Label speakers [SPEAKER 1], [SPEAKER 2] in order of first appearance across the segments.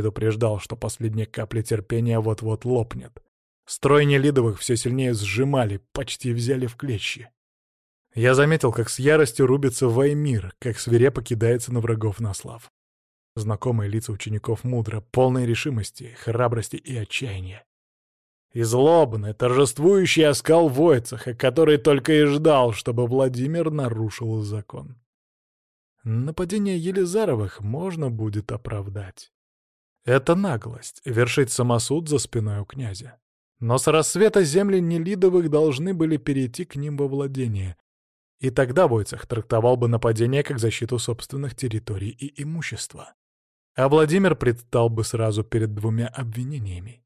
[SPEAKER 1] предупреждал, что последняя капля терпения вот-вот лопнет. Строй Нелидовых все сильнее сжимали, почти взяли в клещи. Я заметил, как с яростью рубится Ваймир, как свирепо кидается на врагов Наслав. Знакомые лица учеников мудро, полной решимости, храбрости и отчаяния. И злобный, торжествующий оскал Войцеха, который только и ждал, чтобы Владимир нарушил закон. Нападение Елизаровых можно будет оправдать. Это наглость — вершить самосуд за спиной у князя. Но с рассвета земли Нелидовых должны были перейти к ним во владение. И тогда Войцех трактовал бы нападение как защиту собственных территорий и имущества. А Владимир предстал бы сразу перед двумя обвинениями.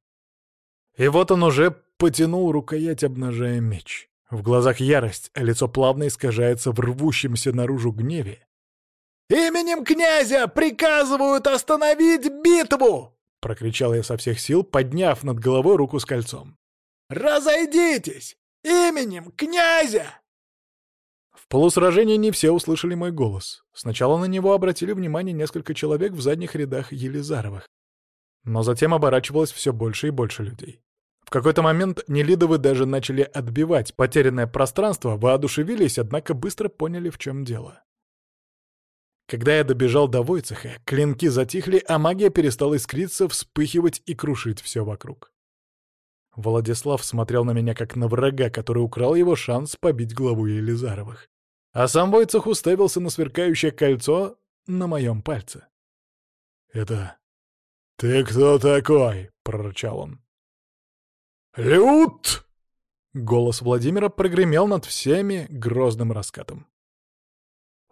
[SPEAKER 1] И вот он уже потянул рукоять, обнажая меч. В глазах ярость, а лицо плавно искажается в рвущемся наружу гневе. «Именем князя приказывают остановить битву!» — прокричал я со всех сил, подняв над головой руку с кольцом. «Разойдитесь! Именем князя!» В полусражении не все услышали мой голос. Сначала на него обратили внимание несколько человек в задних рядах Елизаровых. Но затем оборачивалось все больше и больше людей. В какой-то момент Нелидовы даже начали отбивать потерянное пространство, воодушевились, однако быстро поняли, в чем дело. Когда я добежал до Войцеха, клинки затихли, а магия перестала искриться, вспыхивать и крушить все вокруг. Владислав смотрел на меня как на врага, который украл его шанс побить главу Елизаровых. А сам Войцех уставился на сверкающее кольцо на моем пальце. «Это... ты кто такой?» — прорычал он. «Люд!» Голос Владимира прогремел над всеми грозным раскатом.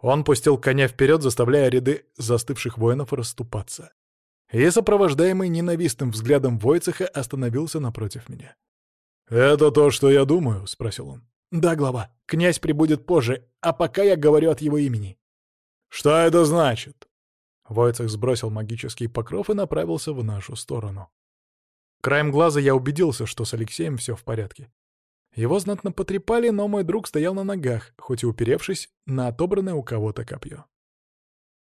[SPEAKER 1] Он пустил коня вперед, заставляя ряды застывших воинов расступаться. И, сопровождаемый ненавистным взглядом Войцеха, остановился напротив меня. «Это то, что я думаю?» — спросил он. «Да, глава. Князь прибудет позже, а пока я говорю от его имени». «Что это значит?» Войцех сбросил магический покров и направился в нашу сторону. Краем глаза я убедился, что с Алексеем все в порядке. Его знатно потрепали, но мой друг стоял на ногах, хоть и уперевшись на отобранное у кого-то копье.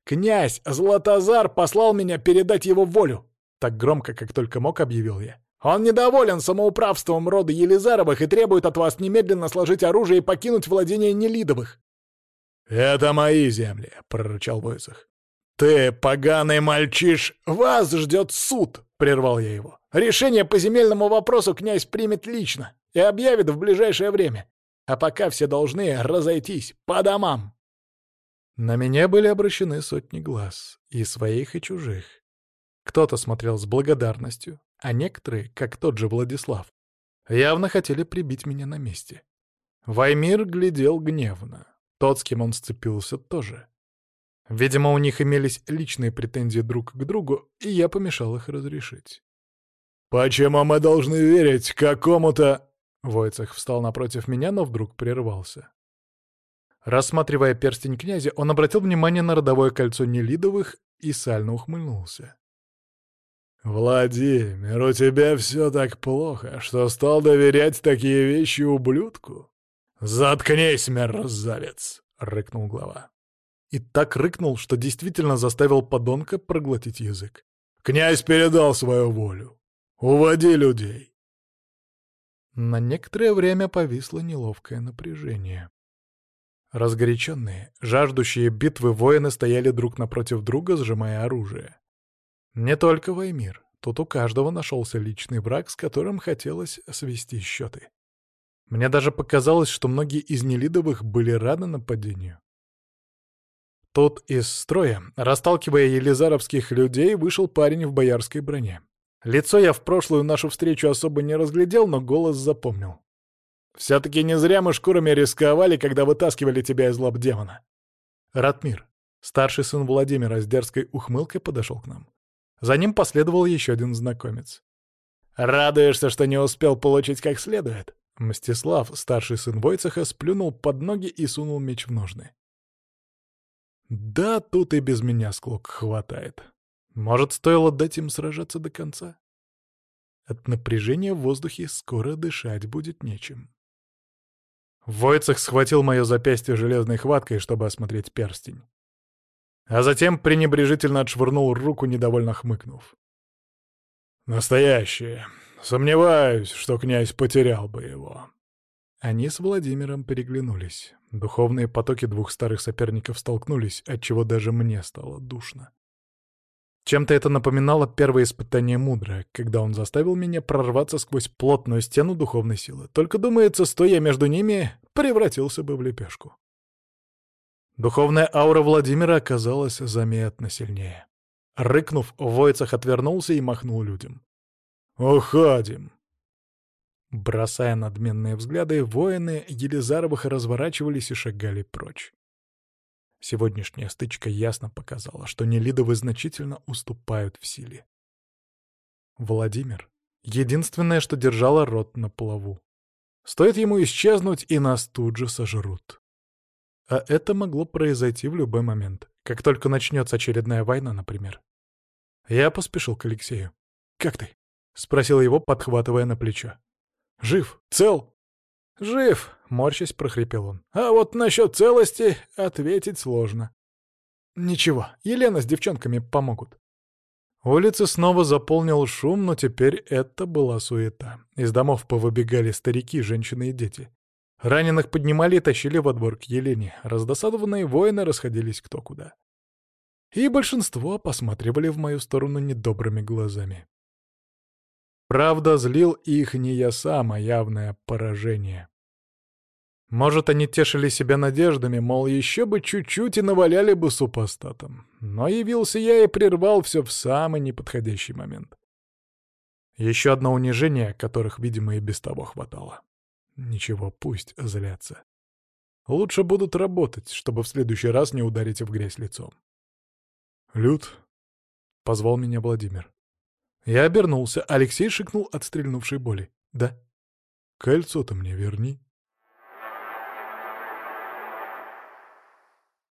[SPEAKER 1] «Князь Златозар послал меня передать его волю!» Так громко, как только мог, объявил я. «Он недоволен самоуправством рода Елизаровых и требует от вас немедленно сложить оружие и покинуть владение Нелидовых». «Это мои земли», — прорычал Войцех. «Ты, поганый мальчиш, вас ждет суд!» — прервал я его. «Решение по земельному вопросу князь примет лично и объявит в ближайшее время. А пока все должны разойтись по домам. На меня были обращены сотни глаз, и своих, и чужих. Кто-то смотрел с благодарностью, а некоторые, как тот же Владислав, явно хотели прибить меня на месте. Ваймир глядел гневно. Тот, с кем он сцепился, тоже. Видимо, у них имелись личные претензии друг к другу, и я помешал их разрешить. «Почему мы должны верить какому-то...» Войцех встал напротив меня, но вдруг прервался. Рассматривая перстень князя, он обратил внимание на родовое кольцо Нелидовых и сально ухмыльнулся. «Владимир, у тебя все так плохо, что стал доверять такие вещи ублюдку?» «Заткнись, мерзавец!» — рыкнул глава. И так рыкнул, что действительно заставил подонка проглотить язык. «Князь передал свою волю. Уводи людей!» На некоторое время повисло неловкое напряжение. Разгоряченные, жаждущие битвы воины стояли друг напротив друга, сжимая оружие. Не только Ваймир, тут у каждого нашелся личный враг, с которым хотелось свести счеты. Мне даже показалось, что многие из Нелидовых были рады нападению. Тут из строя, расталкивая елизаровских людей, вышел парень в боярской броне. Лицо я в прошлую нашу встречу особо не разглядел, но голос запомнил. «Все-таки не зря мы шкурами рисковали, когда вытаскивали тебя из лап демона». Ратмир, старший сын Владимира с дерзкой ухмылкой, подошел к нам. За ним последовал еще один знакомец. «Радуешься, что не успел получить как следует?» Мстислав, старший сын Войцеха, сплюнул под ноги и сунул меч в ножны. «Да, тут и без меня склок хватает. Может, стоило дать им сражаться до конца? От напряжения в воздухе скоро дышать будет нечем. Войцех схватил мое запястье железной хваткой, чтобы осмотреть перстень. А затем пренебрежительно отшвырнул руку, недовольно хмыкнув. «Настоящее. Сомневаюсь, что князь потерял бы его». Они с Владимиром переглянулись. Духовные потоки двух старых соперников столкнулись, отчего даже мне стало душно. Чем-то это напоминало первое испытание мудро, когда он заставил меня прорваться сквозь плотную стену духовной силы. Только, думается, стоя между ними, превратился бы в лепешку. Духовная аура Владимира оказалась заметно сильнее. Рыкнув, Войцах отвернулся и махнул людям. «Уходим!» Бросая надменные взгляды, воины Елизаровых разворачивались и шагали прочь. Сегодняшняя стычка ясно показала, что Нелидовы значительно уступают в силе. Владимир — единственное, что держало рот на плаву. Стоит ему исчезнуть, и нас тут же сожрут. А это могло произойти в любой момент, как только начнется очередная война, например. Я поспешил к Алексею. «Как ты?» — спросил его, подхватывая на плечо. «Жив? Цел?» «Жив!» — морщась прохрипел он. «А вот насчет целости ответить сложно». «Ничего, Елена с девчонками помогут». Улицы снова заполнил шум, но теперь это была суета. Из домов повыбегали старики, женщины и дети. Раненых поднимали и тащили во двор к Елене. Раздосадованные воины расходились кто куда. И большинство посматривали в мою сторону недобрыми глазами. Правда, злил их не я сам, а явное поражение. Может, они тешили себя надеждами, мол, еще бы чуть-чуть и наваляли бы супостатом. Но явился я и прервал все в самый неподходящий момент. Еще одно унижение, которых, видимо, и без того хватало. Ничего, пусть злятся. Лучше будут работать, чтобы в следующий раз не ударить в грязь лицом. «Люд», — позвал меня Владимир. Я обернулся. Алексей шикнул от стрельнувшей боли. «Да». «Кольцо-то мне верни».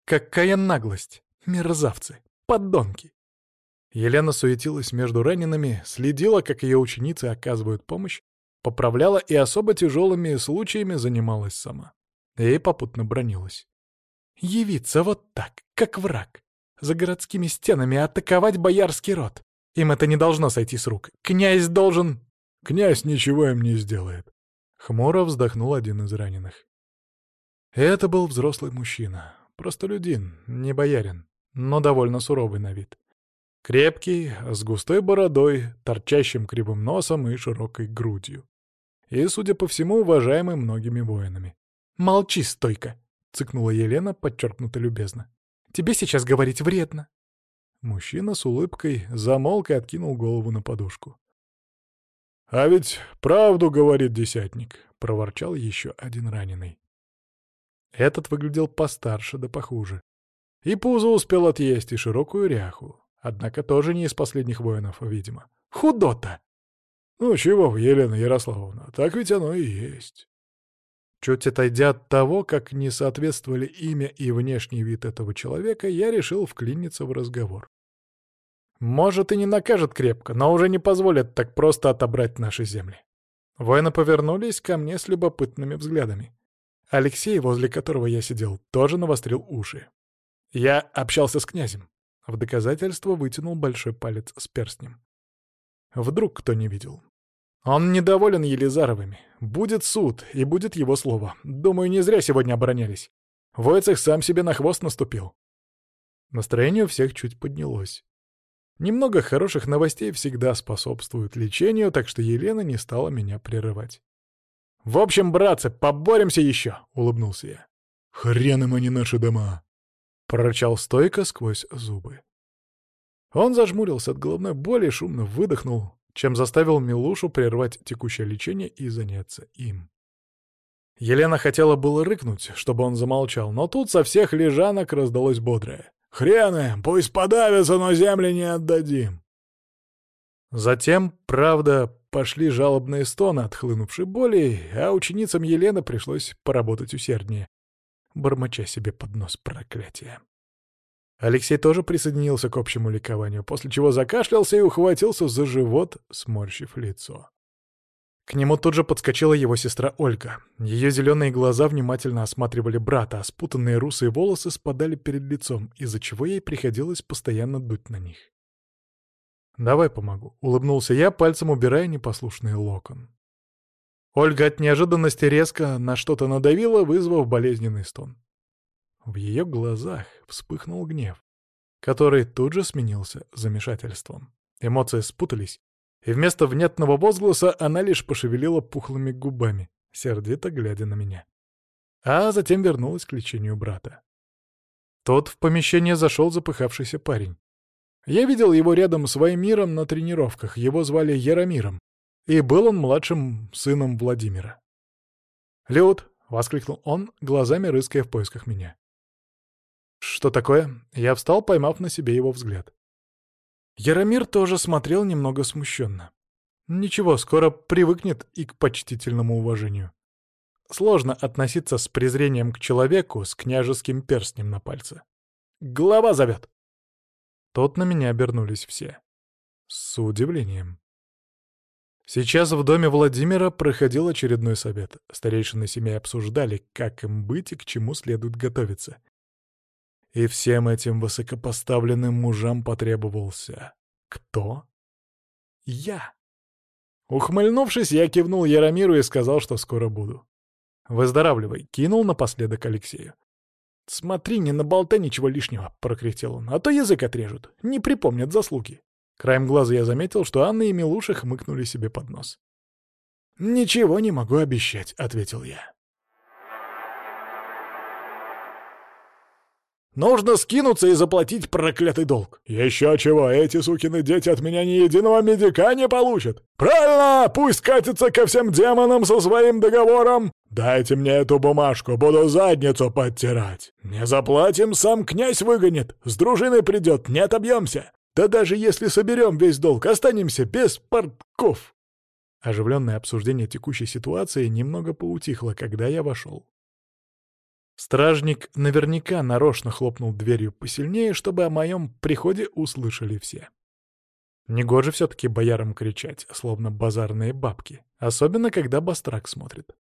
[SPEAKER 1] Какая наглость! Мерзавцы! Подонки! Елена суетилась между ранеными, следила, как ее ученицы оказывают помощь, поправляла и особо тяжелыми случаями занималась сама. И попутно бронилась. Явиться вот так, как враг, за городскими стенами атаковать боярский род. Им это не должно сойти с рук. Князь должен... Князь ничего им не сделает. Хмуро вздохнул один из раненых. Это был взрослый мужчина. Простолюдин, не боярин, но довольно суровый на вид. Крепкий, с густой бородой, торчащим кривым носом и широкой грудью. И, судя по всему, уважаемый многими воинами. «Молчи, стойко!» — цыкнула Елена, подчеркнуто любезно. «Тебе сейчас говорить вредно». Мужчина с улыбкой замолк и откинул голову на подушку. «А ведь правду говорит десятник», — проворчал еще один раненый. Этот выглядел постарше да похуже. И пузо успел отъесть, и широкую ряху. Однако тоже не из последних воинов, видимо. Худота! Ну чего вы, Елена Ярославовна, так ведь оно и есть. Чуть отойдя от того, как не соответствовали имя и внешний вид этого человека, я решил вклиниться в разговор. Может, и не накажет крепко, но уже не позволят так просто отобрать наши земли. Воины повернулись ко мне с любопытными взглядами. Алексей, возле которого я сидел, тоже навострил уши. Я общался с князем. В доказательство вытянул большой палец с перстнем. Вдруг кто не видел. Он недоволен Елизаровыми. Будет суд, и будет его слово. Думаю, не зря сегодня оборонялись. Войцех сам себе на хвост наступил. Настроение у всех чуть поднялось. Немного хороших новостей всегда способствуют лечению, так что Елена не стала меня прерывать. «В общем, братцы, поборемся еще!» — улыбнулся я. «Хрен им они наши дома!» — прорычал стойко сквозь зубы. Он зажмурился от головной боли, шумно выдохнул, чем заставил Милушу прервать текущее лечение и заняться им. Елена хотела было рыкнуть, чтобы он замолчал, но тут со всех лежанок раздалось бодрое. «Хрены, пусть подавятся, но земли не отдадим!» Затем, правда, пошли жалобные стоны, отхлынувшей боли, а ученицам Елены пришлось поработать усерднее, бормоча себе под нос проклятия. Алексей тоже присоединился к общему ликованию, после чего закашлялся и ухватился за живот, сморщив лицо. К нему тут же подскочила его сестра Ольга. Ее зеленые глаза внимательно осматривали брата, а спутанные русые волосы спадали перед лицом, из-за чего ей приходилось постоянно дуть на них. «Давай помогу», — улыбнулся я, пальцем убирая непослушный локон. Ольга от неожиданности резко на что-то надавила, вызвав болезненный стон. В ее глазах вспыхнул гнев, который тут же сменился замешательством. Эмоции спутались, и вместо внятного возгласа она лишь пошевелила пухлыми губами, сердито глядя на меня. А затем вернулась к лечению брата. Тот в помещение зашел запыхавшийся парень. Я видел его рядом с Ваймиром на тренировках, его звали Яромиром, и был он младшим сыном Владимира. «Люд!» — воскликнул он, глазами рыская в поисках меня. «Что такое?» Я встал, поймав на себе его взгляд. Яромир тоже смотрел немного смущенно. Ничего, скоро привыкнет и к почтительному уважению. Сложно относиться с презрением к человеку с княжеским перстнем на пальце. «Голова зовет!» Тот на меня обернулись все. С удивлением. Сейчас в доме Владимира проходил очередной совет. Старейшины семей обсуждали, как им быть и к чему следует готовиться. И всем этим высокопоставленным мужам потребовался... Кто? Я. Ухмыльнувшись, я кивнул Яромиру и сказал, что скоро буду. «Выздоравливай», — кинул напоследок Алексею. «Смотри, не наболтай ничего лишнего», — прокряхтел он, — «а то язык отрежут, не припомнят заслуги». Краем глаза я заметил, что Анна и Милуша хмыкнули себе под нос. «Ничего не могу обещать», — ответил я. Нужно скинуться и заплатить проклятый долг. Еще чего, эти сукины дети от меня ни единого медика не получат. Правильно, пусть катятся ко всем демонам со своим договором. Дайте мне эту бумажку, буду задницу подтирать. Не заплатим, сам князь выгонит. С дружиной придет, не отобьемся. Да даже если соберем весь долг, останемся без портков. Оживленное обсуждение текущей ситуации немного поутихло, когда я вошел. Стражник наверняка нарочно хлопнул дверью посильнее, чтобы о моем приходе услышали все. Негоже все-таки боярам кричать, словно базарные бабки, особенно когда Бастрак смотрит.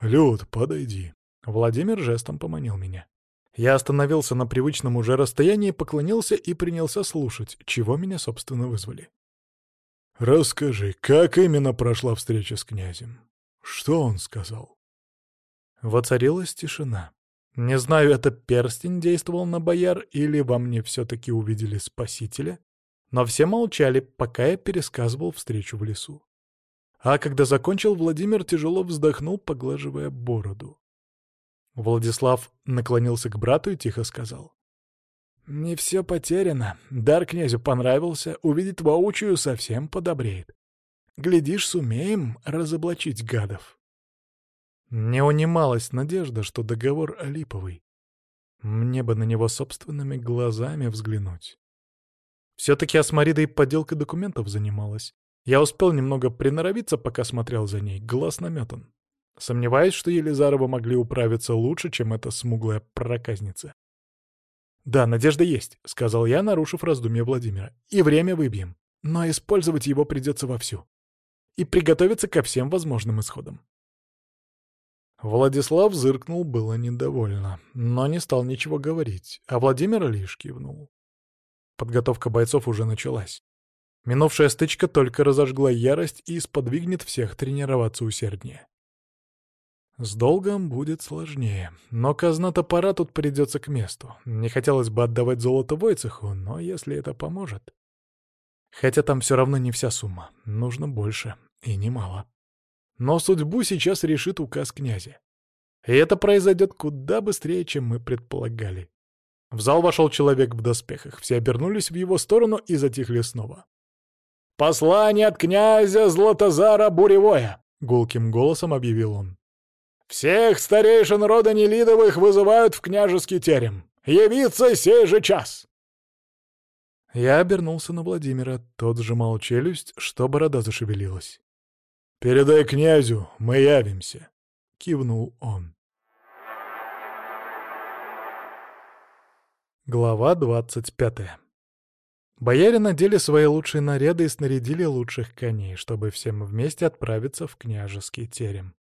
[SPEAKER 1] «Люд, подойди». Владимир жестом поманил меня. Я остановился на привычном уже расстоянии, поклонился и принялся слушать, чего меня, собственно, вызвали. «Расскажи, как именно прошла встреча с князем? Что он сказал?» Воцарилась тишина. Не знаю, это перстень действовал на бояр или во мне все-таки увидели спасителя, но все молчали, пока я пересказывал встречу в лесу. А когда закончил, Владимир тяжело вздохнул, поглаживая бороду. Владислав наклонился к брату и тихо сказал. «Не все потеряно. Дар князю понравился, увидит воочию совсем подобреет. Глядишь, сумеем разоблачить гадов». Не унималась надежда, что договор липовый. Мне бы на него собственными глазами взглянуть. Все-таки Асмарида и подделкой документов занималась. Я успел немного приноровиться, пока смотрел за ней, глаз наметан. Сомневаюсь, что Елизарова могли управиться лучше, чем эта смуглая проказница. «Да, надежда есть», — сказал я, нарушив раздумье Владимира. «И время выбьем. Но использовать его придется вовсю. И приготовиться ко всем возможным исходам. Владислав зыркнул было недовольно, но не стал ничего говорить, а Владимир лишь кивнул. Подготовка бойцов уже началась. Минувшая стычка только разожгла ярость и сподвигнет всех тренироваться усерднее. С долгом будет сложнее, но казна топора тут придется к месту. Не хотелось бы отдавать золото Войцеху, но если это поможет... Хотя там все равно не вся сумма, нужно больше, и немало. Но судьбу сейчас решит указ князя. И это произойдет куда быстрее, чем мы предполагали. В зал вошел человек в доспехах. Все обернулись в его сторону и затихли снова. «Послание от князя Златозара Буревое!» — гулким голосом объявил он. «Всех старейшин рода Нелидовых вызывают в княжеский терем. Явиться сей же час!» Я обернулся на Владимира, тот сжимал челюсть, что борода зашевелилась. «Передай князю, мы явимся», — кивнул он. Глава двадцать пятая. Бояре надели свои лучшие наряды и снарядили лучших коней, чтобы всем вместе отправиться в княжеский терем.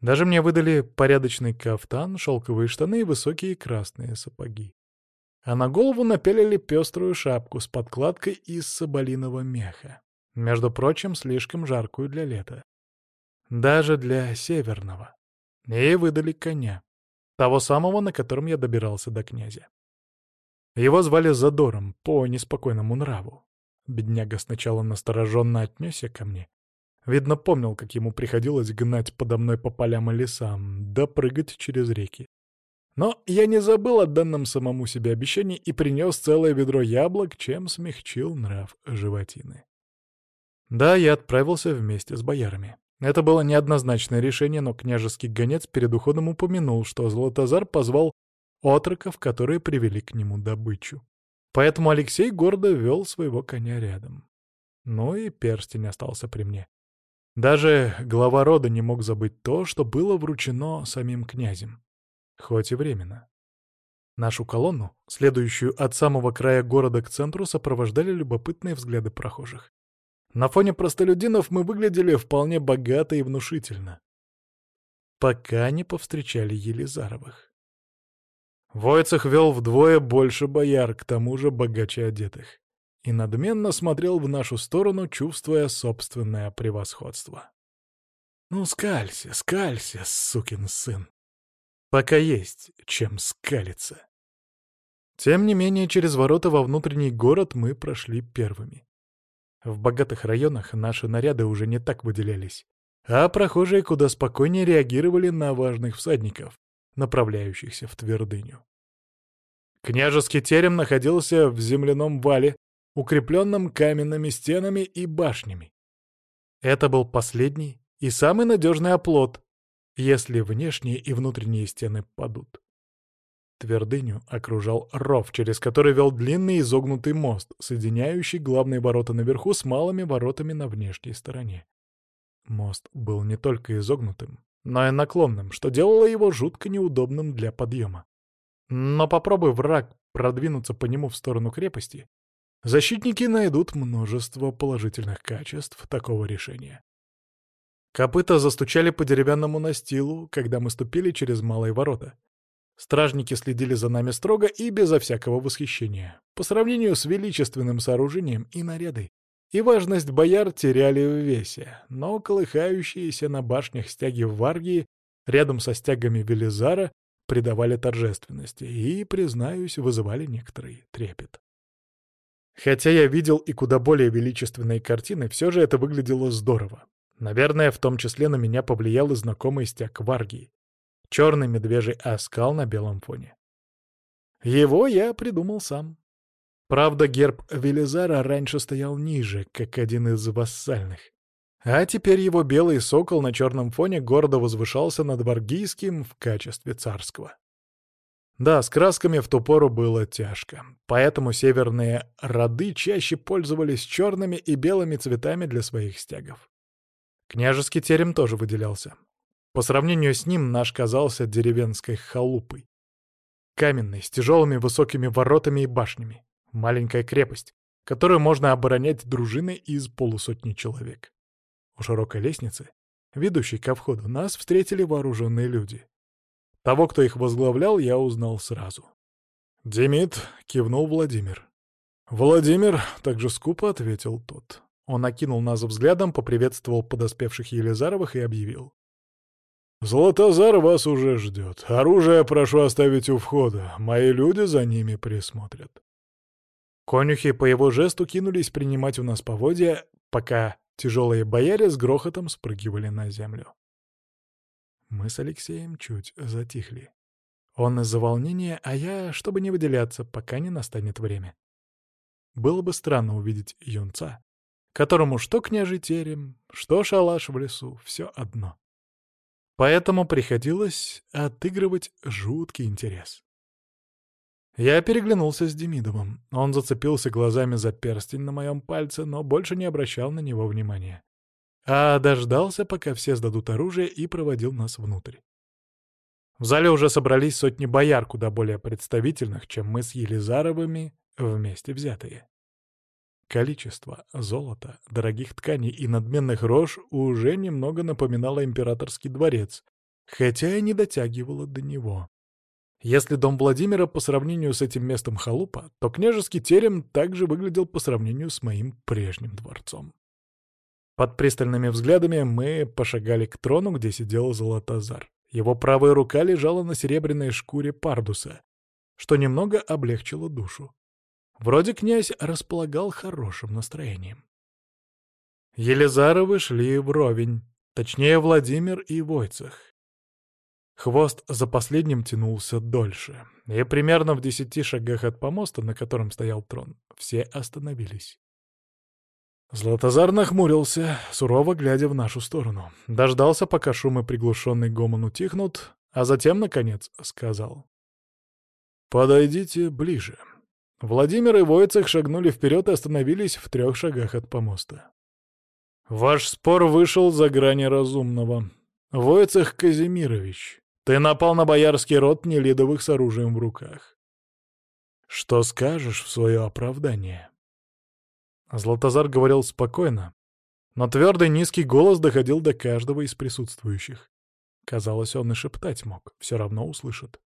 [SPEAKER 1] Даже мне выдали порядочный кафтан, шелковые штаны и высокие красные сапоги. а на голову напялили пеструю шапку с подкладкой из соболиного меха. Между прочим, слишком жаркую для лета. Даже для северного. И выдали коня. Того самого, на котором я добирался до князя. Его звали Задором по неспокойному нраву. Бедняга сначала настороженно отнесся ко мне. Видно, помнил, как ему приходилось гнать подо мной по полям и лесам, да прыгать через реки. Но я не забыл о данном самому себе обещании и принес целое ведро яблок, чем смягчил нрав животины. Да, я отправился вместе с боярами. Это было неоднозначное решение, но княжеский гонец перед уходом упомянул, что Золотозар позвал отроков, которые привели к нему добычу. Поэтому Алексей гордо вел своего коня рядом. Ну и перстень остался при мне. Даже глава рода не мог забыть то, что было вручено самим князем хоть и временно. Нашу колонну, следующую от самого края города к центру, сопровождали любопытные взгляды прохожих. На фоне простолюдинов мы выглядели вполне богато и внушительно. Пока не повстречали Елизаровых. Войцех вел вдвое больше бояр, к тому же богаче одетых, и надменно смотрел в нашу сторону, чувствуя собственное превосходство. «Ну, скалься, скалься, сукин сын!» Пока есть чем скалиться. Тем не менее, через ворота во внутренний город мы прошли первыми. В богатых районах наши наряды уже не так выделялись, а прохожие куда спокойнее реагировали на важных всадников, направляющихся в твердыню. Княжеский терем находился в земляном вале, укрепленном каменными стенами и башнями. Это был последний и самый надежный оплот, если внешние и внутренние стены падут. Твердыню окружал ров, через который вел длинный изогнутый мост, соединяющий главные ворота наверху с малыми воротами на внешней стороне. Мост был не только изогнутым, но и наклонным, что делало его жутко неудобным для подъема. Но попробуй враг продвинуться по нему в сторону крепости, защитники найдут множество положительных качеств такого решения. Копыта застучали по деревянному настилу, когда мы ступили через малые ворота. Стражники следили за нами строго и безо всякого восхищения. По сравнению с величественным сооружением и нарядой. И важность бояр теряли в весе, но колыхающиеся на башнях стяги Варгии рядом со стягами Велизара придавали торжественности и, признаюсь, вызывали некоторый трепет. Хотя я видел и куда более величественные картины, все же это выглядело здорово. Наверное, в том числе на меня повлиял и знакомый стяг Варгии. Черный медвежий оскал на белом фоне. Его я придумал сам. Правда, герб Велизара раньше стоял ниже, как один из вассальных. А теперь его белый сокол на черном фоне гордо возвышался над Варгийским в качестве царского. Да, с красками в ту пору было тяжко, поэтому северные роды чаще пользовались черными и белыми цветами для своих стягов. Княжеский терем тоже выделялся. По сравнению с ним наш казался деревенской халупой. Каменный, с тяжелыми высокими воротами и башнями. Маленькая крепость, которую можно оборонять дружиной из полусотни человек. У широкой лестницы, ведущей ко входу, нас встретили вооруженные люди. Того, кто их возглавлял, я узнал сразу. «Демид», — кивнул Владимир. «Владимир», — также скупо ответил тот. Он окинул нас взглядом, поприветствовал подоспевших Елизаровых и объявил. «Золотозар вас уже ждет. Оружие прошу оставить у входа. Мои люди за ними присмотрят». Конюхи по его жесту кинулись принимать у нас поводья, пока тяжелые бояре с грохотом спрыгивали на землю. Мы с Алексеем чуть затихли. Он из-за волнения, а я, чтобы не выделяться, пока не настанет время. Было бы странно увидеть юнца, которому что княжий терем, что шалаш в лесу — все одно. Поэтому приходилось отыгрывать жуткий интерес. Я переглянулся с Демидовым. Он зацепился глазами за перстень на моем пальце, но больше не обращал на него внимания. А дождался, пока все сдадут оружие, и проводил нас внутрь. В зале уже собрались сотни бояр, куда более представительных, чем мы с Елизаровыми вместе взятые. Количество золота, дорогих тканей и надменных рож уже немного напоминало императорский дворец, хотя и не дотягивало до него. Если дом Владимира по сравнению с этим местом халупа, то княжеский терем также выглядел по сравнению с моим прежним дворцом. Под пристальными взглядами мы пошагали к трону, где сидел Золотозар. Его правая рука лежала на серебряной шкуре пардуса, что немного облегчило душу. Вроде князь располагал хорошим настроением. Елизаровы шли вровень, точнее Владимир и Войцех. Хвост за последним тянулся дольше, и примерно в десяти шагах от помоста, на котором стоял трон, все остановились. Златозар нахмурился, сурово глядя в нашу сторону. Дождался, пока шум и приглушенный гомон утихнут, а затем, наконец, сказал. «Подойдите ближе». Владимир и Войцех шагнули вперед и остановились в трех шагах от помоста. «Ваш спор вышел за грани разумного. Войцех Казимирович, ты напал на боярский род Нелидовых с оружием в руках. Что скажешь в свое оправдание?» Златозар говорил спокойно, но твердый низкий голос доходил до каждого из присутствующих. Казалось, он и шептать мог, все равно услышит.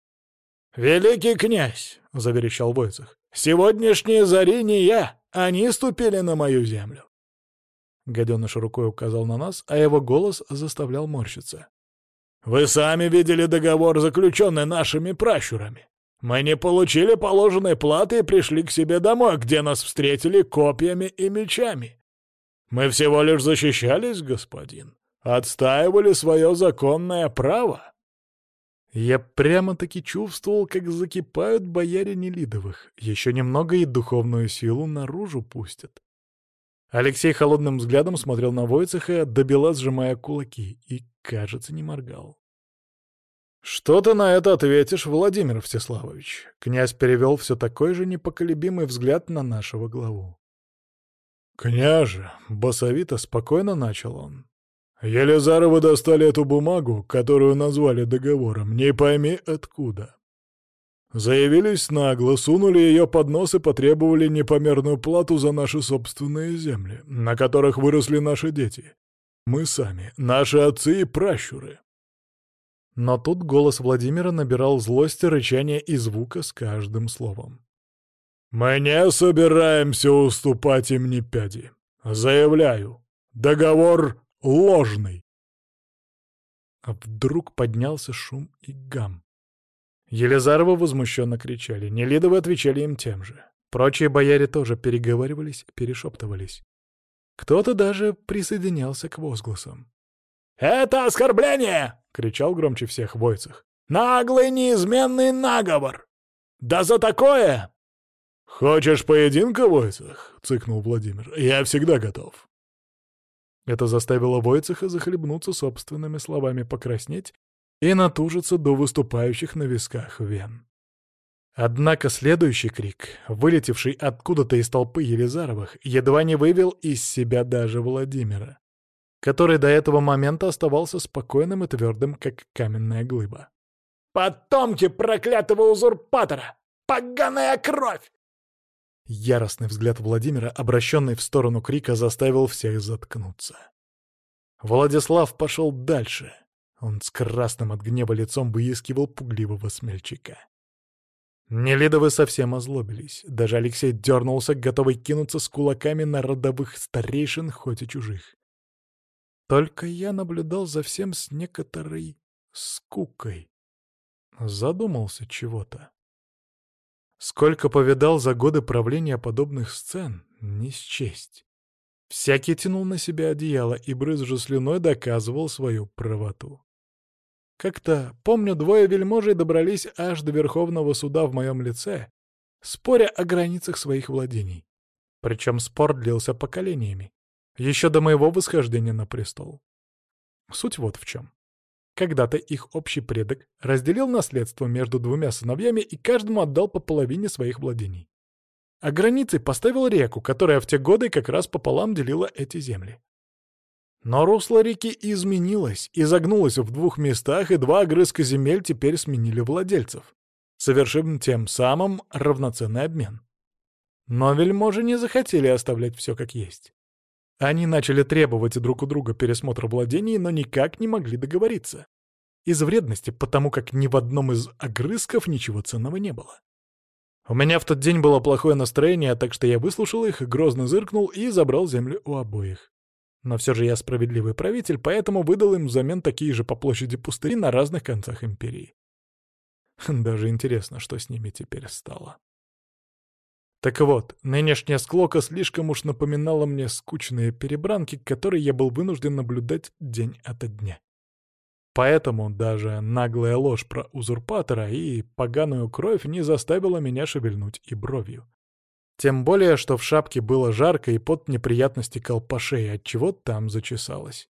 [SPEAKER 1] «Великий князь!» — заверещал Войцех. «Сегодняшние зари не я, они ступили на мою землю!» Гаденыш рукой указал на нас, а его голос заставлял морщиться. «Вы сами видели договор, заключенный нашими пращурами. Мы не получили положенной платы и пришли к себе домой, где нас встретили копьями и мечами. Мы всего лишь защищались, господин, отстаивали свое законное право. Я прямо-таки чувствовал, как закипают бояре Нелидовых. Еще немного и духовную силу наружу пустят. Алексей холодным взглядом смотрел на Войцеха, добела сжимая кулаки, и, кажется, не моргал. «Что ты на это ответишь, Владимир Всеславович?» Князь перевел все такой же непоколебимый взгляд на нашего главу. «Княже!» — басовито спокойно начал он. «Елизаровы достали эту бумагу, которую назвали договором, не пойми откуда. Заявились нагло, сунули ее под нос и потребовали непомерную плату за наши собственные земли, на которых выросли наши дети. Мы сами, наши отцы и пращуры. Но тут голос Владимира набирал злость, рычания и звука с каждым словом. «Мы не собираемся уступать им ни пяди. Заявляю, договор ложный!» А вдруг поднялся шум и гам. Елизаровы возмущенно кричали, Нелидовы отвечали им тем же. Прочие бояре тоже переговаривались, перешептывались. Кто-то даже присоединялся к возгласам. «Это оскорбление!» — кричал громче всех Войцах. «Наглый неизменный наговор! Да за такое!» «Хочешь поединка, Войцах?» — цыкнул Владимир. «Я всегда готов». Это заставило Войцеха захлебнуться собственными словами, покраснеть и натужиться до выступающих на висках вен. Однако следующий крик, вылетевший откуда-то из толпы Елизаровых, едва не вывел из себя даже Владимира который до этого момента оставался спокойным и твердым, как каменная глыба. «Потомки проклятого узурпатора! Поганая кровь!» Яростный взгляд Владимира, обращенный в сторону крика, заставил всех заткнуться. Владислав пошел дальше. Он с красным от гнева лицом выискивал пугливого смельчака. Нелидовы совсем озлобились. Даже Алексей дернулся, готовый кинуться с кулаками на родовых старейшин, хоть и чужих. Только я наблюдал за всем с некоторой скукой. Задумался чего-то. Сколько повидал за годы правления подобных сцен, не счесть. Всякий тянул на себя одеяло и, брызжа слюной, доказывал свою правоту. Как-то, помню, двое вельможей добрались аж до Верховного суда в моем лице, споря о границах своих владений. Причем спор длился поколениями. Еще до моего восхождения на престол. Суть вот в чем. Когда-то их общий предок разделил наследство между двумя сыновьями и каждому отдал по половине своих владений. А границей поставил реку, которая в те годы как раз пополам делила эти земли. Но русло реки изменилось и загнулось в двух местах, и два огрызка земель теперь сменили владельцев, совершив тем самым равноценный обмен. Но вельможи не захотели оставлять все как есть. Они начали требовать друг у друга пересмотра владений, но никак не могли договориться. Из вредности, потому как ни в одном из огрызков ничего ценного не было. У меня в тот день было плохое настроение, так что я выслушал их, грозно зыркнул и забрал землю у обоих. Но все же я справедливый правитель, поэтому выдал им взамен такие же по площади пустыри на разных концах империи. Даже интересно, что с ними теперь стало. Так вот, нынешняя склока слишком уж напоминала мне скучные перебранки, которые я был вынужден наблюдать день ото дня. Поэтому даже наглая ложь про узурпатора и поганую кровь не заставила меня шевельнуть и бровью. Тем более, что в шапке было жарко и под неприятности колпашей, отчего там зачесалось.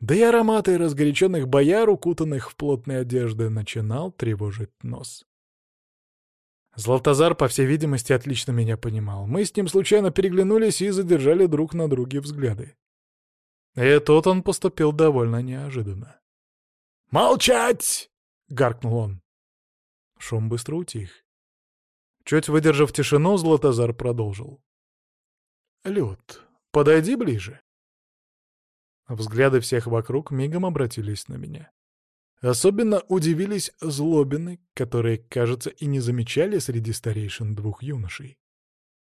[SPEAKER 1] Да и ароматы разгоряченных бояр, укутанных в плотные одежды, начинал тревожить нос. Златозар, по всей видимости, отлично меня понимал. Мы с ним случайно переглянулись и задержали друг на друге взгляды. И тут он поступил довольно неожиданно. «Молчать!» — гаркнул он. Шум быстро утих. Чуть выдержав тишину, Златозар продолжил. «Люд, подойди ближе». Взгляды всех вокруг мигом обратились на меня. Особенно удивились злобины, которые, кажется, и не замечали среди старейшин двух юношей.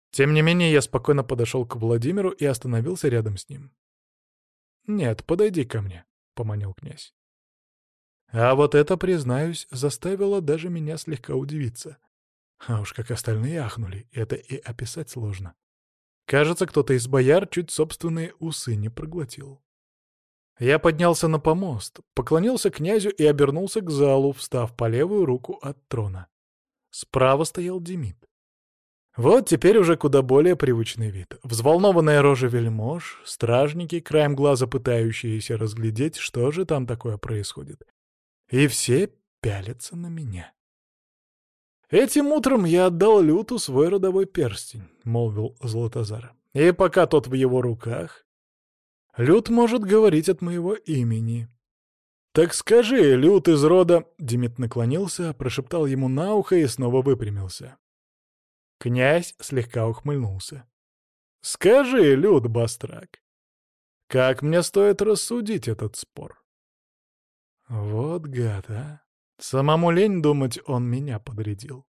[SPEAKER 1] Тем не менее, я спокойно подошел к Владимиру и остановился рядом с ним. «Нет, подойди ко мне», — поманил князь. А вот это, признаюсь, заставило даже меня слегка удивиться. А уж как остальные ахнули, это и описать сложно. Кажется, кто-то из бояр чуть собственные усы не проглотил. Я поднялся на помост, поклонился князю и обернулся к залу, встав по левую руку от трона. Справа стоял Демид. Вот теперь уже куда более привычный вид. Взволнованная рожа вельмож, стражники, краем глаза пытающиеся разглядеть, что же там такое происходит. И все пялятся на меня. «Этим утром я отдал Люту свой родовой перстень», — молвил Златозар. «И пока тот в его руках, Лют может говорить от моего имени». «Так скажи, Лют из рода...» — Демид наклонился, прошептал ему на ухо и снова выпрямился. Князь слегка ухмыльнулся. «Скажи, Люд Бастрак, как мне стоит рассудить этот спор?» «Вот гад, а!» Самому лень думать, он меня подрядил.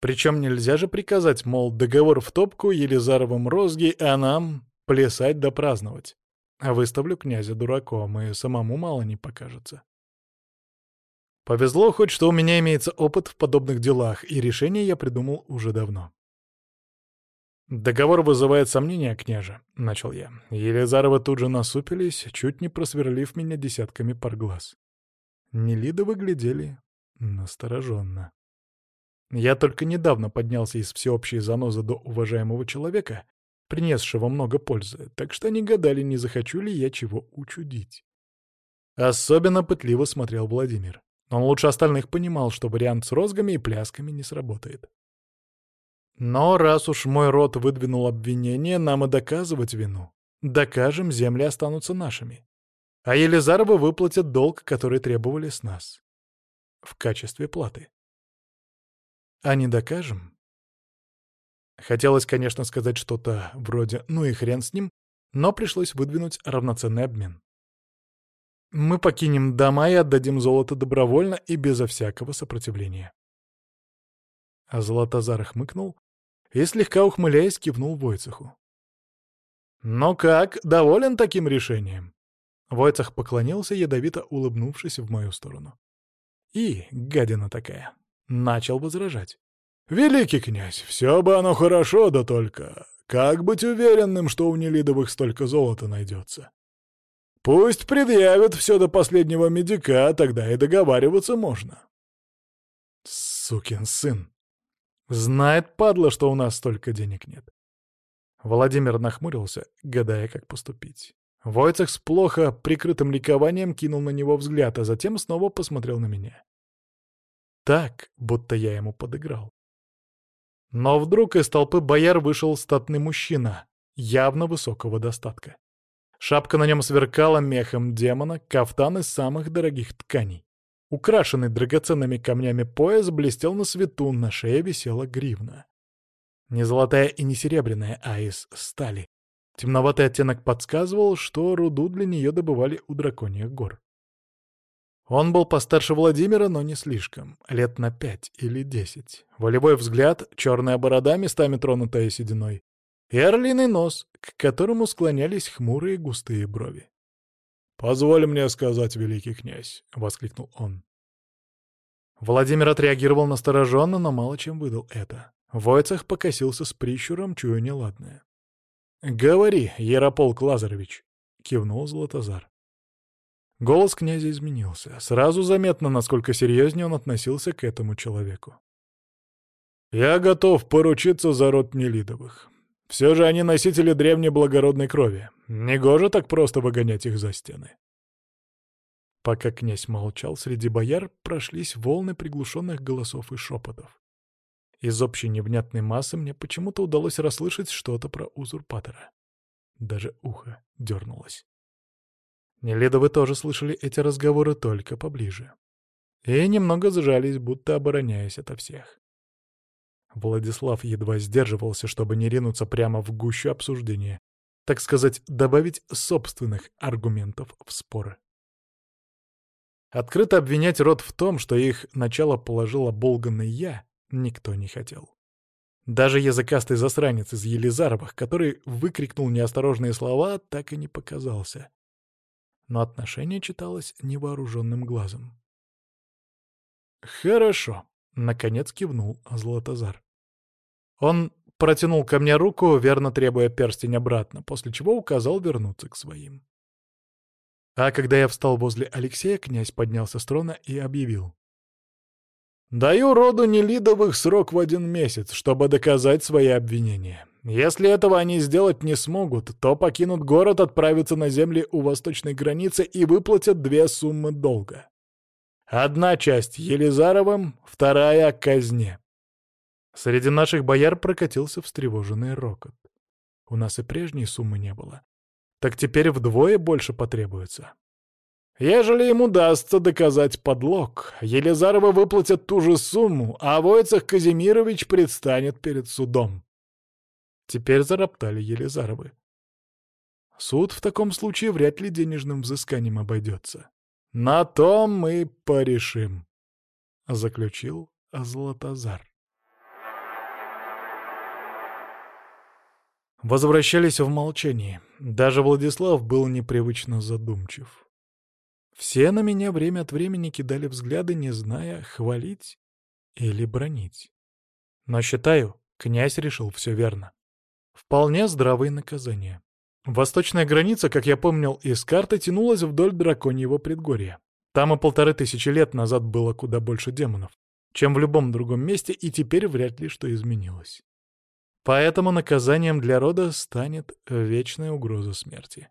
[SPEAKER 1] Причем нельзя же приказать, мол, договор в топку Елизаровым розги, а нам плясать да праздновать. А выставлю князя дураком, и самому мало не покажется. Повезло хоть, что у меня имеется опыт в подобных делах, и решение я придумал уже давно. «Договор вызывает сомнения, княже», — начал я. Елизаровы тут же насупились, чуть не просверлив меня десятками пар глаз. Нелиды выглядели настороженно. Я только недавно поднялся из всеобщей занозы до уважаемого человека, принесшего много пользы, так что они гадали, не захочу ли я чего учудить. Особенно пытливо смотрел Владимир. Он лучше остальных понимал, что вариант с розгами и плясками не сработает. Но раз уж мой род выдвинул обвинение, нам и доказывать вину. Докажем, земли останутся нашими. А Елизаровы выплатят долг, который требовали с нас. В качестве платы. А не докажем? Хотелось, конечно, сказать что-то вроде «ну и хрен с ним», но пришлось выдвинуть равноценный обмен. Мы покинем дома и отдадим золото добровольно и безо всякого сопротивления. А Золотозар хмыкнул и, слегка ухмыляясь, кивнул Войцеху. «Ну как, доволен таким решением?» Войцах поклонился, ядовито улыбнувшись в мою сторону. И, гадина такая, начал возражать. «Великий князь, все бы оно хорошо, да только... Как быть уверенным, что у Нелидовых столько золота найдется? Пусть предъявят все до последнего медика, тогда и договариваться можно». Сукин сын. Знает, падла, что у нас столько денег нет. Владимир нахмурился, гадая, как поступить. Войцех с плохо прикрытым ликованием кинул на него взгляд, а затем снова посмотрел на меня. Так, будто я ему подыграл. Но вдруг из толпы бояр вышел статный мужчина, явно высокого достатка. Шапка на нем сверкала мехом демона, кафтан из самых дорогих тканей. Украшенный драгоценными камнями пояс блестел на свету, на шее висела гривна. Не золотая и не серебряная, а из стали. Темноватый оттенок подсказывал, что руду для нее добывали у драконьих гор. Он был постарше Владимира, но не слишком, лет на пять или десять. Волевой взгляд, черная борода, местами тронутая сединой, и орлиный нос, к которому склонялись хмурые густые брови. «Позволь мне сказать, великий князь!» — воскликнул он. Владимир отреагировал настороженно, но мало чем выдал это. Войцех покосился с прищуром, чуя неладное. «Говори, Ярополк Лазаревич!» — кивнул Златозар. Голос князя изменился. Сразу заметно, насколько серьезнее он относился к этому человеку. «Я готов поручиться за род Нелидовых. Все же они носители древней благородной крови. Негоже так просто выгонять их за стены». Пока князь молчал, среди бояр прошлись волны приглушенных голосов и шепотов. Из общей невнятной массы мне почему-то удалось расслышать что-то про узурпатора. Даже ухо дернулось. Нелидовы тоже слышали эти разговоры только поближе. И немного сжались, будто обороняясь ото всех. Владислав едва сдерживался, чтобы не ринуться прямо в гущу обсуждения, так сказать, добавить собственных аргументов в споры. Открыто обвинять род в том, что их начало положил оболганный я, никто не хотел. Даже языкастый засранец из Елизаровых, который выкрикнул неосторожные слова, так и не показался но отношение читалось невооруженным глазом. «Хорошо», — наконец кивнул Златозар. Он протянул ко мне руку, верно требуя перстень обратно, после чего указал вернуться к своим. А когда я встал возле Алексея, князь поднялся с трона и объявил. «Даю роду Нелидовых срок в один месяц, чтобы доказать свои обвинения. Если этого они сделать не смогут, то покинут город, отправятся на земли у восточной границы и выплатят две суммы долга. Одна часть Елизаровым, вторая — казне. Среди наших бояр прокатился встревоженный рокот. У нас и прежней суммы не было. Так теперь вдвое больше потребуется. Ежели им удастся доказать подлог, Елизаровы выплатят ту же сумму, а Войцех Казимирович предстанет перед судом. Теперь зароптали Елизаровы. Суд в таком случае вряд ли денежным взысканием обойдется. На том мы порешим, — заключил Златозар. Возвращались в молчании. Даже Владислав был непривычно задумчив. Все на меня время от времени кидали взгляды, не зная, хвалить или бронить. Но считаю, князь решил все верно. Вполне здравые наказания. Восточная граница, как я помнил из карты, тянулась вдоль драконьего предгорья. Там и полторы тысячи лет назад было куда больше демонов, чем в любом другом месте, и теперь вряд ли что изменилось. Поэтому наказанием для рода станет вечная угроза смерти.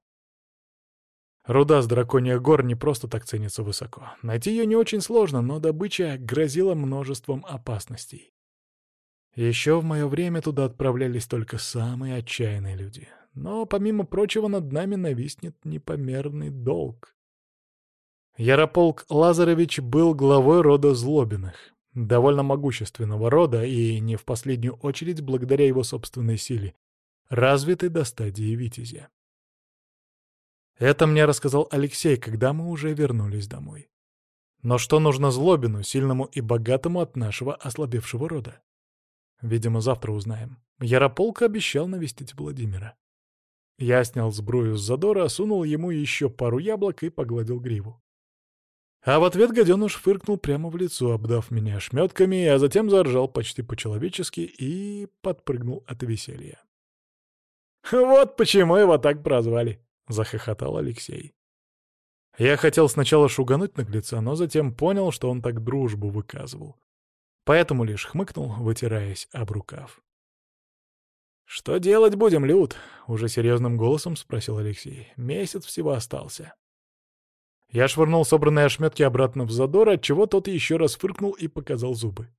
[SPEAKER 1] Руда с драконьих гор не просто так ценится высоко. Найти ее не очень сложно, но добыча грозила множеством опасностей. Еще в мое время туда отправлялись только самые отчаянные люди. Но, помимо прочего, над нами нависнет непомерный долг. Ярополк Лазаревич был главой рода Злобиных, довольно могущественного рода и, не в последнюю очередь, благодаря его собственной силе, развитый до стадии витязя. Это мне рассказал Алексей, когда мы уже вернулись домой. Но что нужно Злобину, сильному и богатому от нашего ослабевшего рода? Видимо, завтра узнаем. Ярополк обещал навестить Владимира. Я снял сбрую с задора, сунул ему еще пару яблок и погладил гриву. А в ответ гаденыш фыркнул прямо в лицо, обдав меня шметками, а затем заржал почти по-человечески и подпрыгнул от веселья. «Вот почему его так прозвали!» — захохотал Алексей. Я хотел сначала шугануть наглеца, но затем понял, что он так дружбу выказывал. Поэтому лишь хмыкнул, вытираясь об рукав. «Что делать будем, Люд?» — уже серьезным голосом спросил Алексей. «Месяц всего остался». Я швырнул собранные ошметки обратно в задор, отчего тот еще раз фыркнул и показал зубы.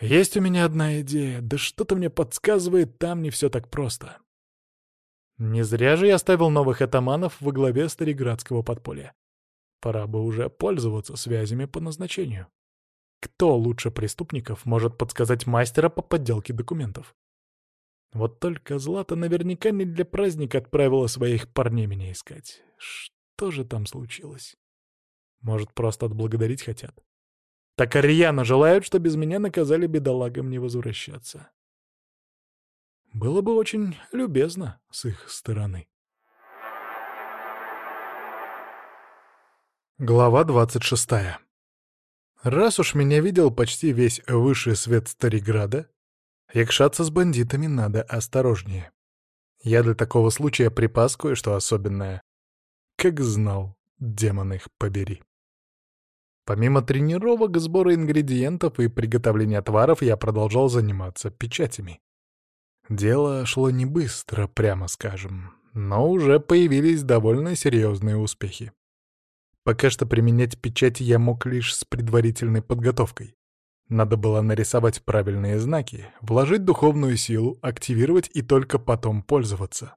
[SPEAKER 1] «Есть у меня одна идея, да что-то мне подсказывает, там не все так просто». Не зря же я ставил новых атаманов во главе Стариградского подполья. Пора бы уже пользоваться связями по назначению. Кто лучше преступников может подсказать мастера по подделке документов? Вот только Злата наверняка не для праздника отправила своих парней меня искать. Что же там случилось? Может, просто отблагодарить хотят? Так рьяно желают, что без меня наказали бедолагам не возвращаться. Было бы очень любезно с их стороны. Глава двадцать шестая. Раз уж меня видел почти весь высший свет Стариграда, якшаться с бандитами надо осторожнее. Я для такого случая припас кое-что особенное. Как знал, демон их побери. Помимо тренировок, сбора ингредиентов и приготовления отваров, я продолжал заниматься печатями. Дело шло не быстро, прямо скажем, но уже появились довольно серьезные успехи. Пока что применять печати я мог лишь с предварительной подготовкой. Надо было нарисовать правильные знаки, вложить духовную силу, активировать и только потом пользоваться.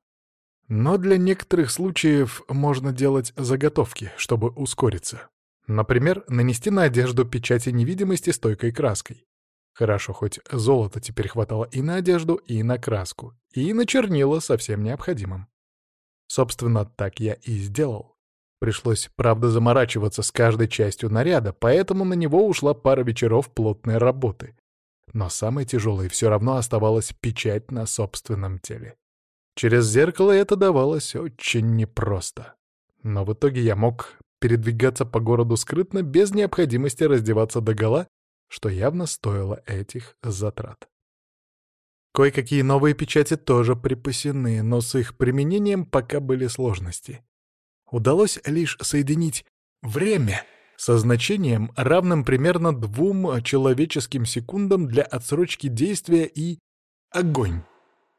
[SPEAKER 1] Но для некоторых случаев можно делать заготовки, чтобы ускориться. Например, нанести на одежду печати невидимости стойкой краской. Хорошо, хоть золота теперь хватало и на одежду, и на краску, и на чернила со всем необходимым. Собственно, так я и сделал. Пришлось, правда, заморачиваться с каждой частью наряда, поэтому на него ушла пара вечеров плотной работы. Но самой тяжелой все равно оставалась печать на собственном теле. Через зеркало это давалось очень непросто. Но в итоге я мог передвигаться по городу скрытно без необходимости раздеваться догола, что явно стоило этих затрат. Кое-какие новые печати тоже припасены, но с их применением пока были сложности удалось лишь соединить «время» со значением, равным примерно двум человеческим секундам для отсрочки действия и «огонь».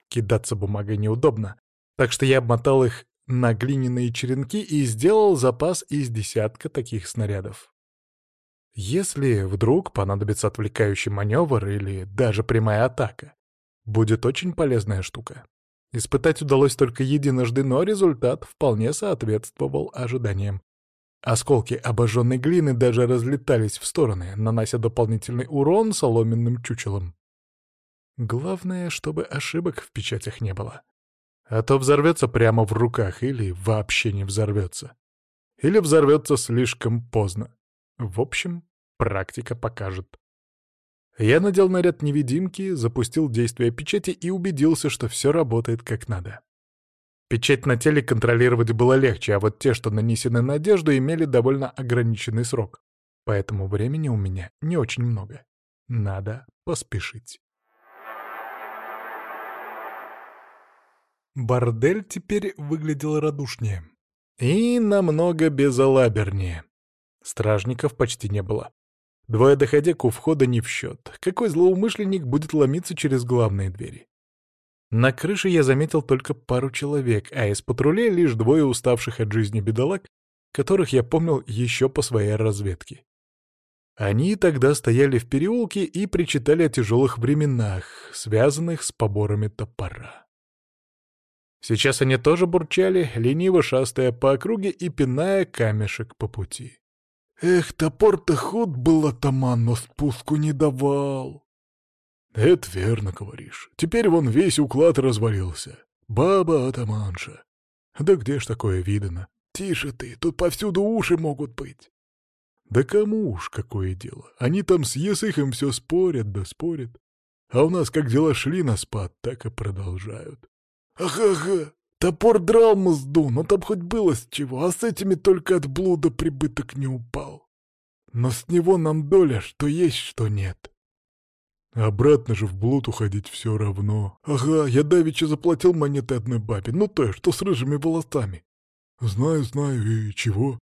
[SPEAKER 1] Кидаться бумагой неудобно, так что я обмотал их на глиняные черенки и сделал запас из десятка таких снарядов. Если вдруг понадобится отвлекающий маневр или даже прямая атака, будет очень полезная штука. Испытать удалось только единожды, но результат вполне соответствовал ожиданиям. Осколки обожженной глины даже разлетались в стороны, нанося дополнительный урон соломенным чучелом. Главное, чтобы ошибок в печатях не было. А то взорвется прямо в руках или вообще не взорвется. Или взорвется слишком поздно. В общем, практика покажет. Я надел наряд невидимки, запустил действие печати и убедился, что все работает как надо. Печать на теле контролировать было легче, а вот те, что нанесены на одежду, имели довольно ограниченный срок. Поэтому времени у меня не очень много. Надо поспешить. Бордель теперь выглядел радушнее. И намного безалабернее. Стражников почти не было. Двое доходяг у входа не в счет. Какой злоумышленник будет ломиться через главные двери? На крыше я заметил только пару человек, а из патрулей лишь двое уставших от жизни бедолаг, которых я помнил еще по своей разведке. Они тогда стояли в переулке и причитали о тяжелых временах, связанных с поборами топора. Сейчас они тоже бурчали, лениво шастая по округе и пиная камешек по пути. Эх, топор-то худ был атаман, но спуску не давал. Это верно говоришь. Теперь вон весь уклад развалился. Баба-атаманша. Да где ж такое видано? Тише ты, тут повсюду уши могут быть. Да кому уж какое дело. Они там с Есыхом все спорят да спорят. А у нас как дела шли на спад, так и продолжают. Ага-ага, Топор драл мзду, но там хоть было с чего, а с этими только от блуда прибыток не упал. Но с него нам доля, что есть, что нет. Обратно же в блуд уходить все равно. Ага, я давеча заплатил монеты одной бабе, ну той, что с рыжими волосами. Знаю, знаю, и чего?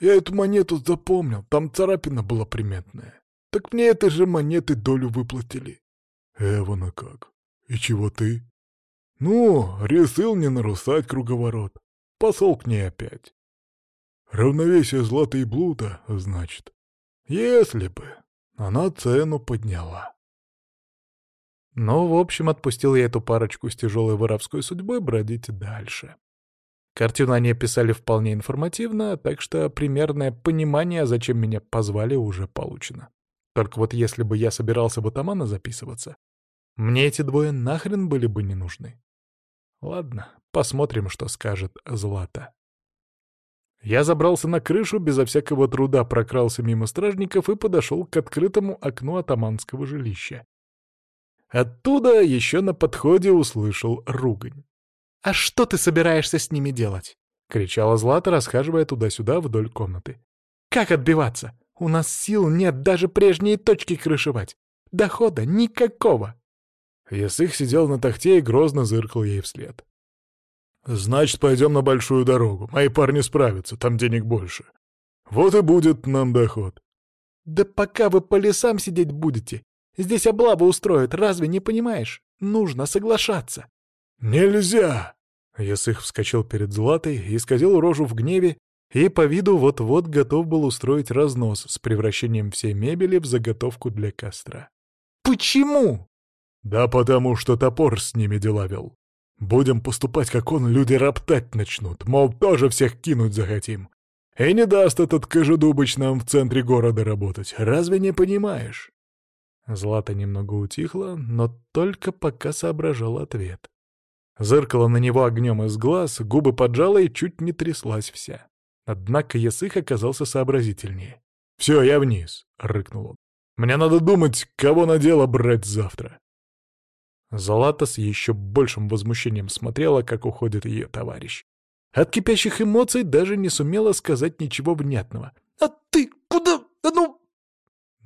[SPEAKER 1] Я эту монету запомнил, там царапина была приметная. Так мне этой же монеты долю выплатили. Эвана как? И чего ты? Ну, решил не нарушать круговорот. Посол к ней опять. Равновесие злата и блуда, значит. Если бы. Она цену подняла. Ну, в общем, отпустил я эту парочку с тяжелой воровской судьбой бродить дальше. Картину они описали вполне информативно, так что примерное понимание, зачем меня позвали, уже получено. Только вот если бы я собирался в атамана записываться, мне эти двое нахрен были бы не нужны. Ладно, посмотрим, что скажет Злата. Я забрался на крышу, безо всякого труда прокрался мимо стражников и подошел к открытому окну атаманского жилища. Оттуда еще на подходе услышал ругань. «А что ты собираешься с ними делать?» — кричала Злата, расхаживая туда-сюда вдоль комнаты. «Как отбиваться? У нас сил нет даже прежние точки крышевать. Дохода никакого!» Ясых сидел на тахте и грозно зыркал ей вслед. «Значит, пойдем на большую дорогу. Мои парни справятся, там денег больше. Вот и будет нам доход». «Да пока вы по лесам сидеть будете, здесь облаву устроят, разве не понимаешь? Нужно соглашаться». «Нельзя!» Ясых вскочил перед Златой, исказил рожу в гневе и по виду вот-вот готов был устроить разнос с превращением всей мебели в заготовку для костра. «Почему?» «Да потому что топор с ними дела вел. Будем поступать, как он, люди роптать начнут, мол, тоже всех кинуть захотим. И не даст этот кожедубыч нам в центре города работать, разве не понимаешь?» Злата немного утихла, но только пока соображал ответ. Зыркала на него огнем из глаз, губы поджала и чуть не тряслась вся. Однако Ясых оказался сообразительнее. «Все, я вниз», — рыкнул он. «Мне надо думать, кого на дело брать завтра». Злата с еще большим возмущением смотрела, как уходит ее товарищ. От кипящих эмоций даже не сумела сказать ничего внятного. «А ты куда? А ну!»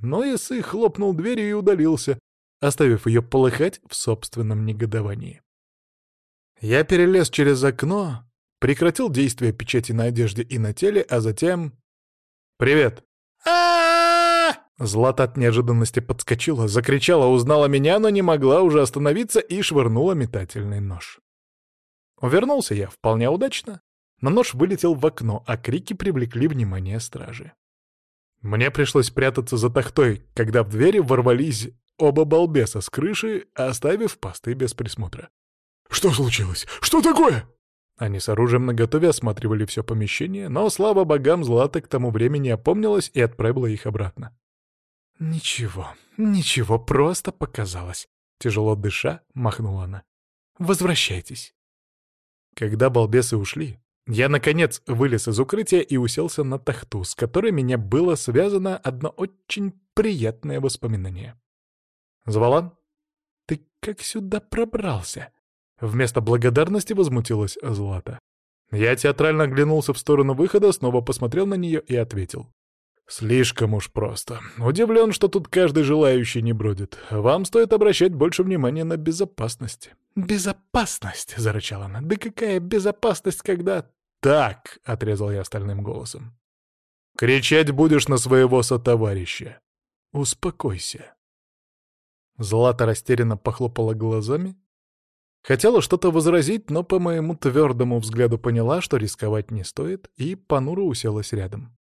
[SPEAKER 1] Но Исы хлопнул дверью и удалился, оставив ее полыхать в собственном негодовании. Я перелез через окно, прекратил действие печати на одежде и на теле, а затем... «Привет!» Злата от неожиданности подскочила, закричала, узнала меня, но не могла уже остановиться и швырнула метательный нож. Увернулся я вполне удачно, но нож вылетел в окно, а крики привлекли внимание стражи. Мне пришлось прятаться за тахтой, когда в двери ворвались оба балбеса с крыши, оставив посты без присмотра. «Что случилось? Что такое?» Они с оружием наготове осматривали все помещение, но, слава богам, Злата к тому времени опомнилась и отправила их обратно. «Ничего, ничего, просто показалось», — тяжело дыша махнула она. «Возвращайтесь». Когда балбесы ушли, я, наконец, вылез из укрытия и уселся на тахту, с которой меня было связано одно очень приятное воспоминание. «Звалан, ты как сюда пробрался?» Вместо благодарности возмутилась Злата. Я театрально оглянулся в сторону выхода, снова посмотрел на нее и ответил. «Слишком уж просто. Удивлен, что тут каждый желающий не бродит. Вам стоит обращать больше внимания на безопасность». «Безопасность!» — зарычала она. «Да какая безопасность, когда...» «Так!» — отрезал я остальным голосом. «Кричать будешь на своего сотоварища. Успокойся». Злата растерянно похлопала глазами. Хотела что-то возразить, но по моему твердому взгляду поняла, что рисковать не стоит, и понуро уселась рядом.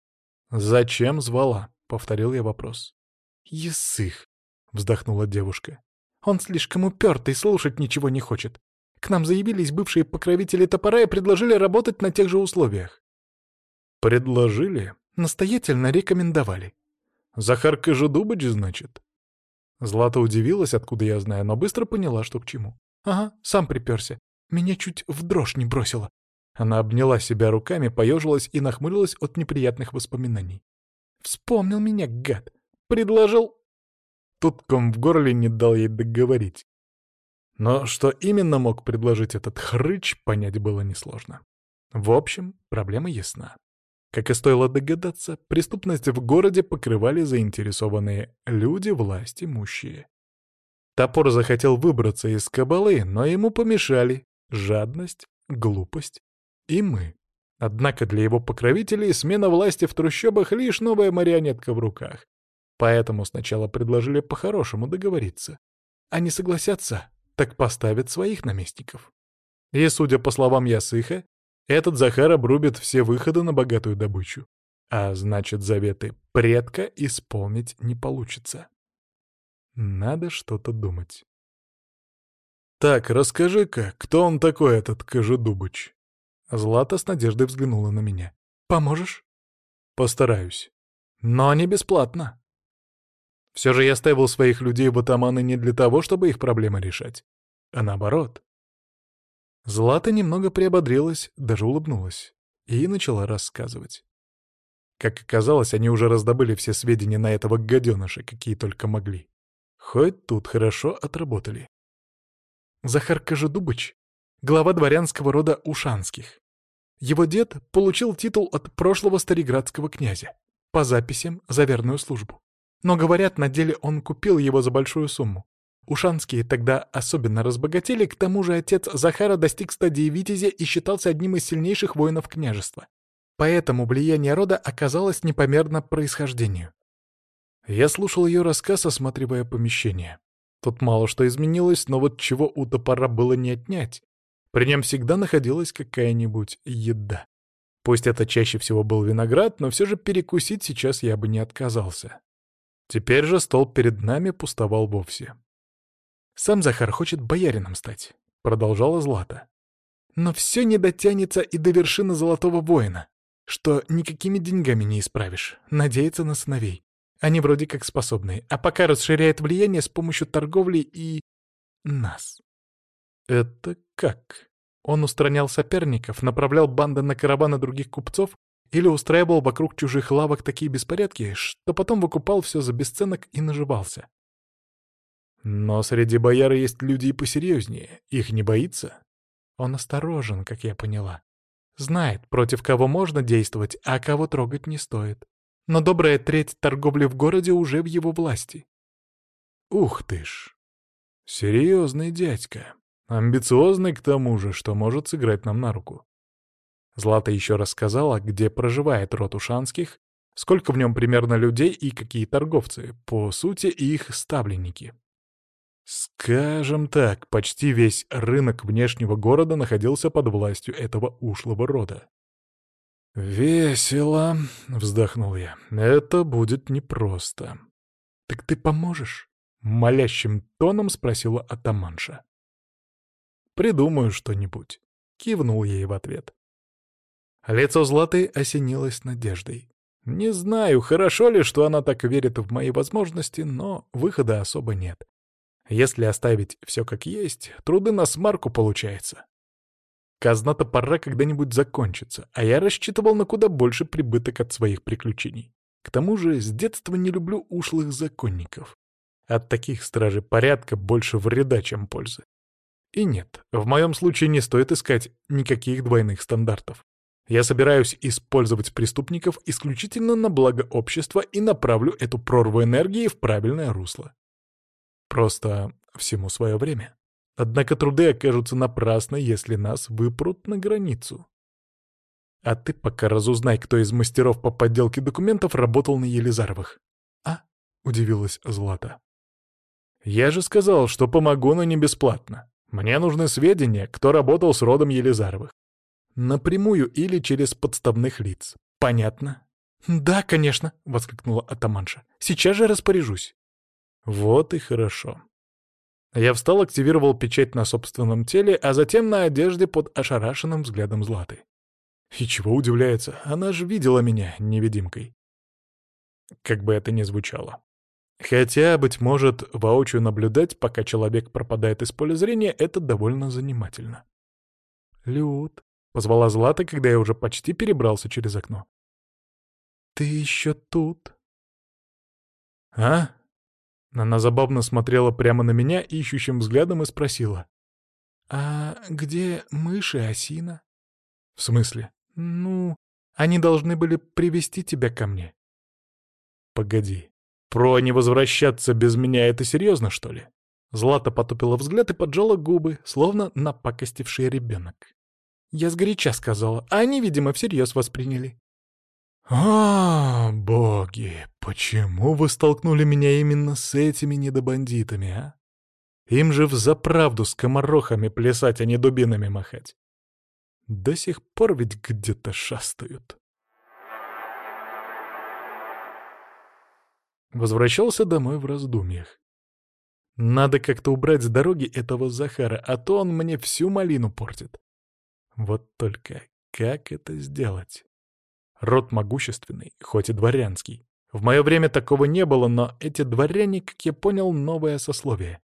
[SPEAKER 1] «Зачем звала?» — повторил я вопрос. «Есых», — вздохнула девушка. «Он слишком упертый, слушать ничего не хочет. К нам заявились бывшие покровители топора и предложили работать на тех же условиях». «Предложили?» «Настоятельно рекомендовали». «Захар Кожедубыч, значит?» Злата удивилась, откуда я знаю, но быстро поняла, что к чему. «Ага, сам приперся. Меня чуть в дрожь не бросило. Она обняла себя руками, поежилась и нахмурилась от неприятных воспоминаний. «Вспомнил меня, гад! Предложил...» Тут ком в горле не дал ей договорить. Но что именно мог предложить этот хрыч, понять было несложно. В общем, проблема ясна. Как и стоило догадаться, преступность в городе покрывали заинтересованные люди, власть имущие. Топор захотел выбраться из кабалы, но ему помешали жадность, глупость и мы. Однако для его покровителей смена власти в трущобах — лишь новая марионетка в руках. Поэтому сначала предложили по-хорошему договориться. Они согласятся, так поставят своих наместников. И, судя по словам Ясыха, этот Захар обрубит все выходы на богатую добычу. А значит, заветы предка исполнить не получится. Надо что-то думать. «Так, расскажи-ка, кто он такой, этот Кожедубыч?» Злата с надеждой взглянула на меня. «Поможешь?» «Постараюсь. Но не бесплатно». Все же я ставил своих людей в атаманы не для того, чтобы их проблемы решать, а наоборот. Злата немного приободрилась, даже улыбнулась. и начала рассказывать. Как оказалось, они уже раздобыли все сведения на этого гаденыша, какие только могли. Хоть тут хорошо отработали. Захар Кожедубыч — глава дворянского рода Ушанских. Его дед получил титул от прошлого стариградского князя, по записям за верную службу. Но, говорят, на деле он купил его за большую сумму. Ушанские тогда особенно разбогатели, к тому же отец Захара достиг стадии витязя и считался одним из сильнейших воинов княжества. Поэтому влияние рода оказалось непомерно происхождению. Я слушал ее рассказ, осматривая помещение. Тут мало что изменилось, но вот чего у топора было не отнять. При нем всегда находилась какая-нибудь еда. Пусть это чаще всего был виноград, но все же перекусить сейчас я бы не отказался. Теперь же стол перед нами пустовал вовсе. «Сам Захар хочет боярином стать», — продолжала Злата. «Но все не дотянется и до вершины Золотого Воина, что никакими деньгами не исправишь. Надеяться на сыновей. Они вроде как способные, а пока расширяет влияние с помощью торговли и... нас». «Это как?» Он устранял соперников, направлял банды на караваны других купцов или устраивал вокруг чужих лавок такие беспорядки, что потом выкупал все за бесценок и наживался. Но среди бояр есть люди и посерьезнее. Их не боится? Он осторожен, как я поняла. Знает, против кого можно действовать, а кого трогать не стоит. Но добрая треть торговли в городе уже в его власти. Ух ты ж! Серьезный дядька. Амбициозный к тому же, что может сыграть нам на руку. Злата еще рассказала, где проживает род Ушанских, сколько в нем примерно людей и какие торговцы, по сути, их ставленники. Скажем так, почти весь рынок внешнего города находился под властью этого ушлого рода. «Весело», — вздохнул я, — «это будет непросто». «Так ты поможешь?» — молящим тоном спросила атаманша. «Придумаю что-нибудь», — кивнул ей в ответ. Лицо Златы осенилось надеждой. Не знаю, хорошо ли, что она так верит в мои возможности, но выхода особо нет. Если оставить все как есть, труды на смарку получается. Казна-то пора когда-нибудь закончится, а я рассчитывал на куда больше прибыток от своих приключений. К тому же с детства не люблю ушлых законников. От таких стражей порядка больше вреда, чем пользы. И нет, в моем случае не стоит искать никаких двойных стандартов. Я собираюсь использовать преступников исключительно на благо общества и направлю эту прорву энергии в правильное русло. Просто всему свое время. Однако труды окажутся напрасны, если нас выпрут на границу. А ты пока разузнай, кто из мастеров по подделке документов работал на Елизаровых. А? — удивилась Злата. Я же сказал, что помогу, но не бесплатно. Мне нужны сведения, кто работал с родом Елизаровых. Напрямую или через подставных лиц. Понятно? «Да, конечно», — воскликнула атаманша. «Сейчас же распоряжусь». Вот и хорошо. Я встал, активировал печать на собственном теле, а затем на одежде под ошарашенным взглядом Златы. И чего удивляется, она же видела меня невидимкой. Как бы это ни звучало. Хотя, быть может, воочию наблюдать, пока человек пропадает из поля зрения, это довольно занимательно. «Люд», — позвала Злата, когда я уже почти перебрался через окно. «Ты еще тут?» «А?» Она забавно смотрела прямо на меня ищущим взглядом и спросила. «А где мыши осина?» «В смысле?» «Ну, они должны были привести тебя ко мне». «Погоди, про не возвращаться без меня это серьезно, что ли? Злата потупила взгляд и поджала губы, словно напакостивший ребенок. Я сгоряча сказала, а они, видимо, всерьез восприняли. «А, боги, почему вы столкнули меня именно с этими недобандитами, а? Им же взаправду скоморохами плясать, а не дубинами махать. До сих пор ведь где-то шастают». Возвращался домой в раздумьях. Надо как-то убрать с дороги этого Захара, а то он мне всю малину портит. Вот только как это сделать? Род могущественный, хоть и дворянский. В мое время такого не было, но эти дворяне, как я понял, новое сословие.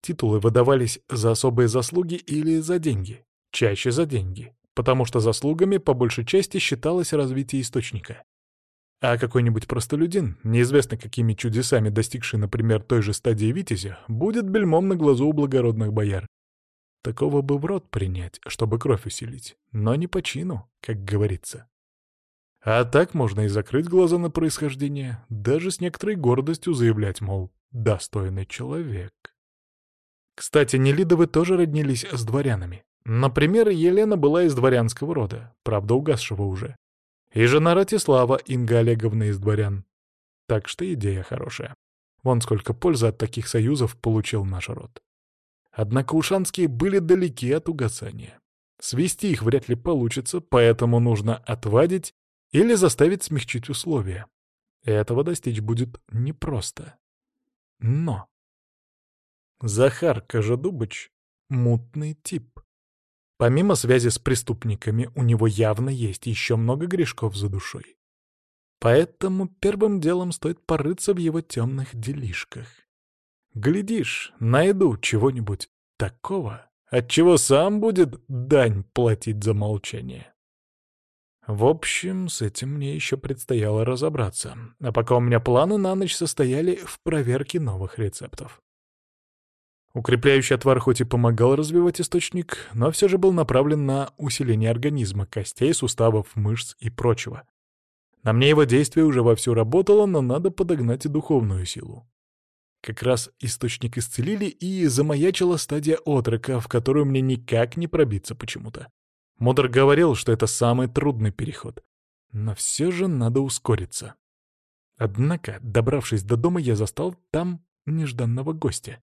[SPEAKER 1] Титулы выдавались за особые заслуги или за деньги. Чаще за деньги. потому что заслугами по большей части считалось развитие источника. А какой-нибудь простолюдин, неизвестно какими чудесами достигший, например, той же стадии Витязя, будет бельмом на глазу у благородных бояр. Такого бы в рот принять, чтобы кровь усилить, но не по чину, как говорится. А так можно и закрыть глаза на происхождение, даже с некоторой гордостью заявлять, мол, достойный человек. Кстати, Нелидовы тоже роднились с дворянами. Например, Елена была из дворянского рода, правда, угасшего уже. И жена Ратислава, Инга Олеговна из дворян. Так что идея хорошая. Вон сколько пользы от таких союзов получил наш род. Однако ушанские были далеки от угасания. Свести их вряд ли получится, поэтому нужно отвадить или заставить смягчить условия. Этого достичь будет непросто. Но... Захар Кожедубыч — мутный тип. Помимо связи с преступниками, у него явно есть еще много грешков за душой. Поэтому первым делом стоит порыться в его темных делишках. Глядишь, найду чего-нибудь такого, от чего сам будет дань платить за молчание. В общем, с этим мне еще предстояло разобраться. А пока у меня планы на ночь состояли в проверке новых рецептов. Укрепляющий отвар хоть и помогал развивать источник, но все же был направлен на усиление организма, костей, суставов, мышц и прочего. На мне его действие уже вовсю работало, но надо подогнать и духовную силу. Как раз источник исцелили, и замаячила стадия отрока, в которую мне никак не пробиться почему-то. Модер говорил, что это самый трудный переход. Но все же надо ускориться. Однако, добравшись до дома, я застал там нежданного гостя.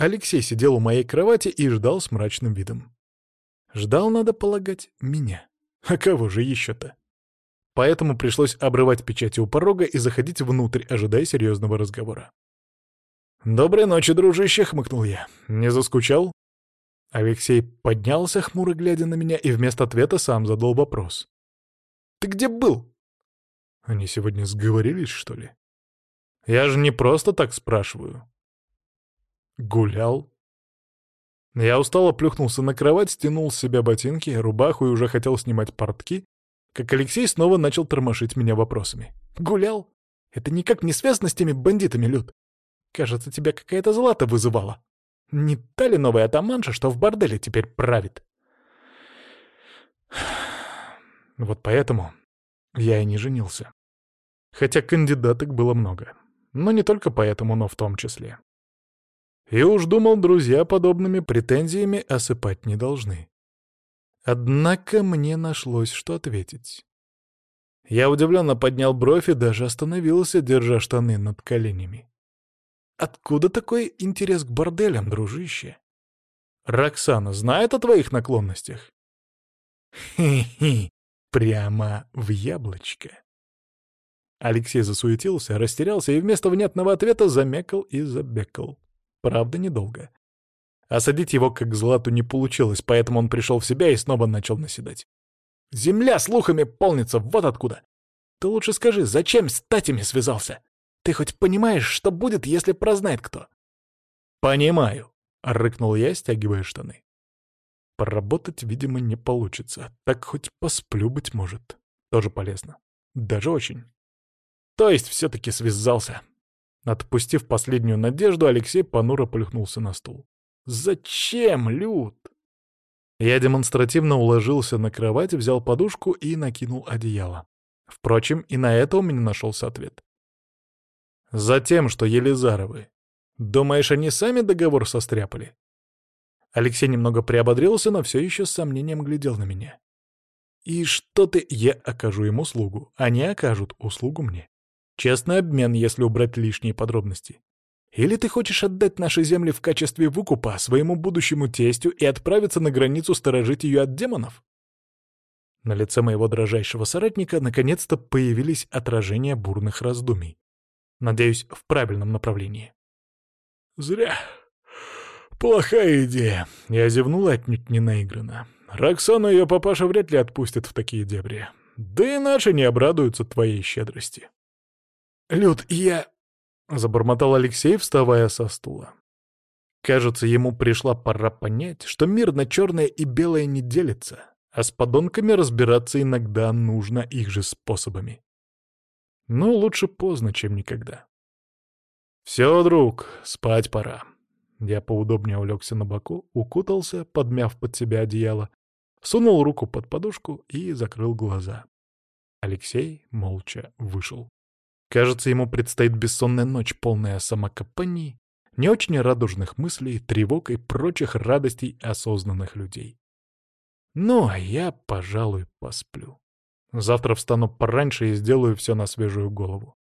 [SPEAKER 1] Алексей сидел у моей кровати и ждал с мрачным видом. Ждал, надо полагать, меня. А кого же еще-то? Поэтому пришлось обрывать печати у порога и заходить внутрь, ожидая серьезного разговора. «Доброй ночи, дружище!» — хмыкнул я. «Не заскучал?» Алексей поднялся, хмуро глядя на меня, и вместо ответа сам задал вопрос. «Ты где был?» «Они сегодня сговорились, что ли?» «Я же не просто так спрашиваю. Гулял. Я устало плюхнулся на кровать, стянул с себя ботинки, рубаху и уже хотел снимать портки, как Алексей снова начал тормошить меня вопросами. «Гулял? Это никак не связано с теми бандитами, Люд. Кажется, тебя какая-то злата вызывала. Не та ли новая атаманша, что в борделе теперь правит?» Вот поэтому я и не женился. Хотя кандидаток было много. Но не только поэтому, но в том числе. И уж думал, друзья подобными претензиями осыпать не должны. Однако мне нашлось, что ответить. Я удивленно поднял бровь и даже остановился, держа штаны над коленями. Откуда такой интерес к борделям, дружище? Роксана знает о твоих наклонностях? Хи-хи, прямо в яблочко. Алексей засуетился, растерялся и вместо внятного ответа замекал и забекал. Правда, недолго. Осадить его как злату не получилось, поэтому он пришел в себя и снова начал наседать. «Земля слухами полнится, вот откуда! Ты лучше скажи, зачем с Татями связался? Ты хоть понимаешь, что будет, если прознает кто?» «Понимаю», — рыкнул я, стягивая штаны. Поработать, видимо, не получится. Так хоть посплю, быть может. Тоже полезно. Даже очень. То есть все-таки связался. Отпустив последнюю надежду, Алексей понуро плюхнулся на стул. «Зачем, Люд?» Я демонстративно уложился на кровать, взял подушку и накинул одеяло. Впрочем, и на это у меня нашелся ответ. «Затем, что Елизаровы. Думаешь, они сами договор состряпали?» Алексей немного приободрился, но все еще с сомнением глядел на меня. «И что ты...» Я окажу ему услугу. Они окажут услугу мне. Честный обмен, если убрать лишние подробности. Или ты хочешь отдать наши земли в качестве выкупа своему будущему тестю и отправиться на границу сторожить ее от демонов? На лице моего дрожайшего соратника наконец-то появились отражения бурных раздумий. Надеюсь, в правильном направлении. «Зря. Плохая идея». Я зевнул отнюдь не наигранно. Роксану ее папаша вряд ли отпустит в такие дебри. Да иначе не обрадуются твоей щедрости. «Люд, я...» — забормотал Алексей, вставая со стула. Кажется, ему пришла пора понять, что мир на черное и белое не делится, А с подонками разбираться иногда нужно их же способами. Ну, лучше поздно, чем никогда. «Все, друг, спать пора». Я поудобнее улегся на боку, укутался, подмяв под себя одеяло, сунул руку под подушку и закрыл глаза. Алексей молча вышел. Кажется, ему предстоит бессонная ночь, полная самокопаний, не очень радужных мыслей, тревог и прочих радостей осознанных людей. Ну, а я, пожалуй, посплю. Завтра встану пораньше и сделаю все на свежую голову.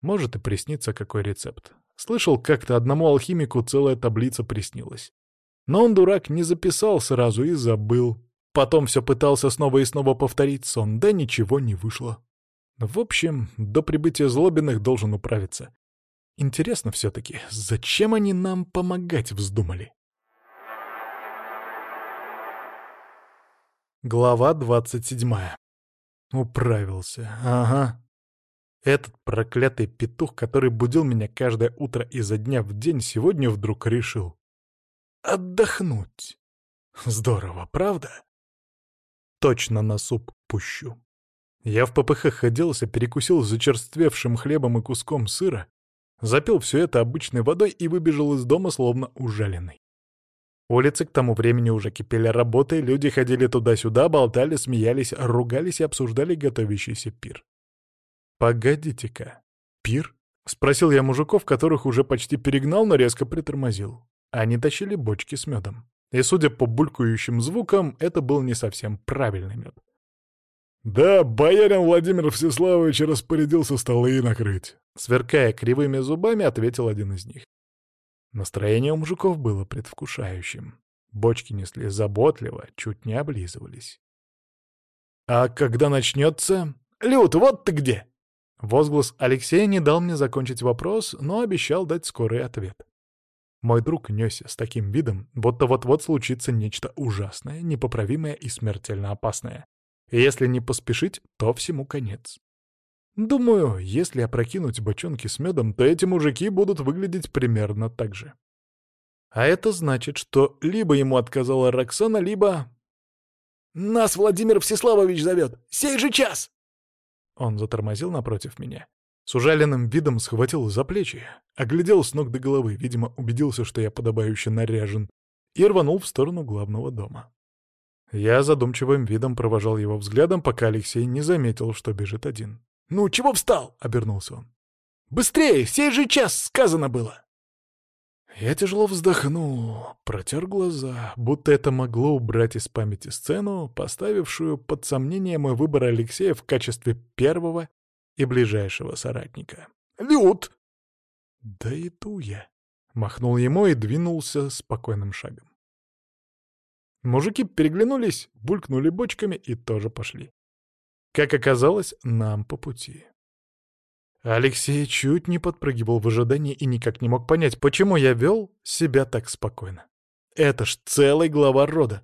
[SPEAKER 1] Может и приснится какой рецепт. Слышал, как-то одному алхимику целая таблица приснилась. Но он, дурак, не записал сразу и забыл. Потом все пытался снова и снова повторить сон, да ничего не вышло. В общем, до прибытия Злобиных должен управиться. Интересно все-таки, зачем они нам помогать вздумали? Глава двадцать седьмая. Управился, ага. Этот проклятый петух, который будил меня каждое утро изо дня в день, сегодня вдруг решил отдохнуть. Здорово, правда? Точно на суп пущу. Я в ППХ ходился, перекусил зачерствевшим хлебом и куском сыра, запил все это обычной водой и выбежал из дома словно ужаленный. Улицы к тому времени уже кипели работой, люди ходили туда-сюда, болтали, смеялись, ругались и обсуждали готовящийся пир. «Погодите-ка, пир?» — спросил я мужиков, которых уже почти перегнал, но резко притормозил. Они тащили бочки с медом. И, судя по булькающим звукам, это был не совсем правильный мед. «Да, боярин Владимир Всеславович распорядился столы накрыть», — сверкая кривыми зубами, ответил один из них. Настроение у мужиков было предвкушающим. Бочки несли заботливо, чуть не облизывались. «А когда начнется...» «Люд, вот ты где!» Возглас Алексея не дал мне закончить вопрос, но обещал дать скорый ответ. Мой друг несся с таким видом, будто вот-вот случится нечто ужасное, непоправимое и смертельно опасное. Если не поспешить, то всему конец. Думаю, если опрокинуть бочонки с медом, то эти мужики будут выглядеть примерно так же. А это значит, что либо ему отказала Роксана, либо... «Нас Владимир Всеславович зовет! Сей же час!» Он затормозил напротив меня. С ужаленным видом схватил за плечи, оглядел с ног до головы, видимо, убедился, что я подобающе наряжен, и рванул в сторону главного дома. Я задумчивым видом провожал его взглядом, пока Алексей не заметил, что бежит один. «Ну, чего встал?» — обернулся он. «Быстрее! Сей же час сказано было!» Я тяжело вздохнул, протер глаза, будто это могло убрать из памяти сцену, поставившую под сомнение мой выбор Алексея в качестве первого и ближайшего соратника. «Люд!» «Да иду я!» — махнул ему и двинулся спокойным шагом. Мужики переглянулись, булькнули бочками и тоже пошли. Как оказалось, нам по пути. Алексей чуть не подпрыгивал в ожидании и никак не мог понять, почему я вел себя так спокойно. Это ж целый глава рода.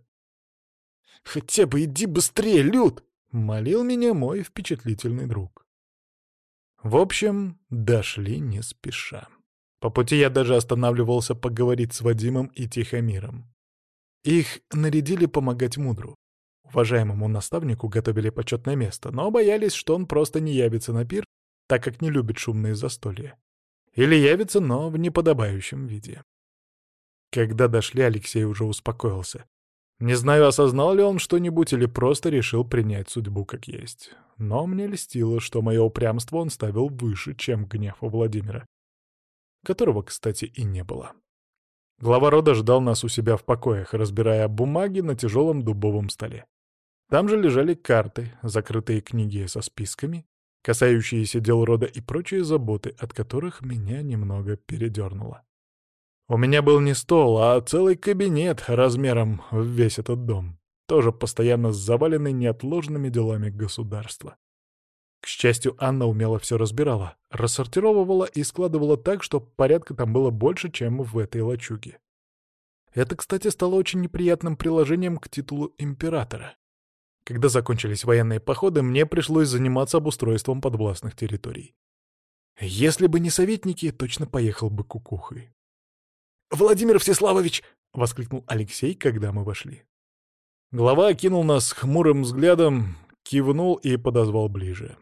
[SPEAKER 1] «Хотя бы иди быстрее, Люд!» — молил меня мой впечатлительный друг. В общем, дошли не спеша. По пути я даже останавливался поговорить с Вадимом и Тихомиром. Их нарядили помогать Мудру. Уважаемому наставнику готовили почетное место, но боялись, что он просто не явится на пир, так как не любит шумные застолья. Или явится, но в неподобающем виде. Когда дошли, Алексей уже успокоился. Не знаю, осознал ли он что-нибудь или просто решил принять судьбу как есть. Но мне льстило, что мое упрямство он ставил выше, чем гнев у Владимира. Которого, кстати, и не было. Глава рода ждал нас у себя в покоях, разбирая бумаги на тяжелом дубовом столе. Там же лежали карты, закрытые книги со списками, касающиеся дел рода и прочие заботы, от которых меня немного передернуло. У меня был не стол, а целый кабинет размером в весь этот дом, тоже постоянно заваленный неотложными делами государства. К счастью, Анна умело все разбирала, рассортировывала и складывала так, что порядка там было больше, чем в этой лачуге. Это, кстати, стало очень неприятным приложением к титулу императора. Когда закончились военные походы, мне пришлось заниматься обустройством подвластных территорий. Если бы не советники, точно поехал бы кукухой. «Владимир Всеславович!» — воскликнул Алексей, когда мы вошли. Глава окинул нас хмурым взглядом, кивнул и подозвал ближе.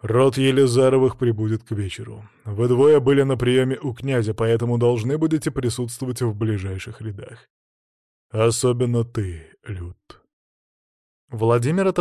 [SPEAKER 1] «Род Елизаровых прибудет к вечеру. Вы двое были на приеме у князя, поэтому должны будете присутствовать в ближайших рядах. Особенно ты, Люд». Владимир это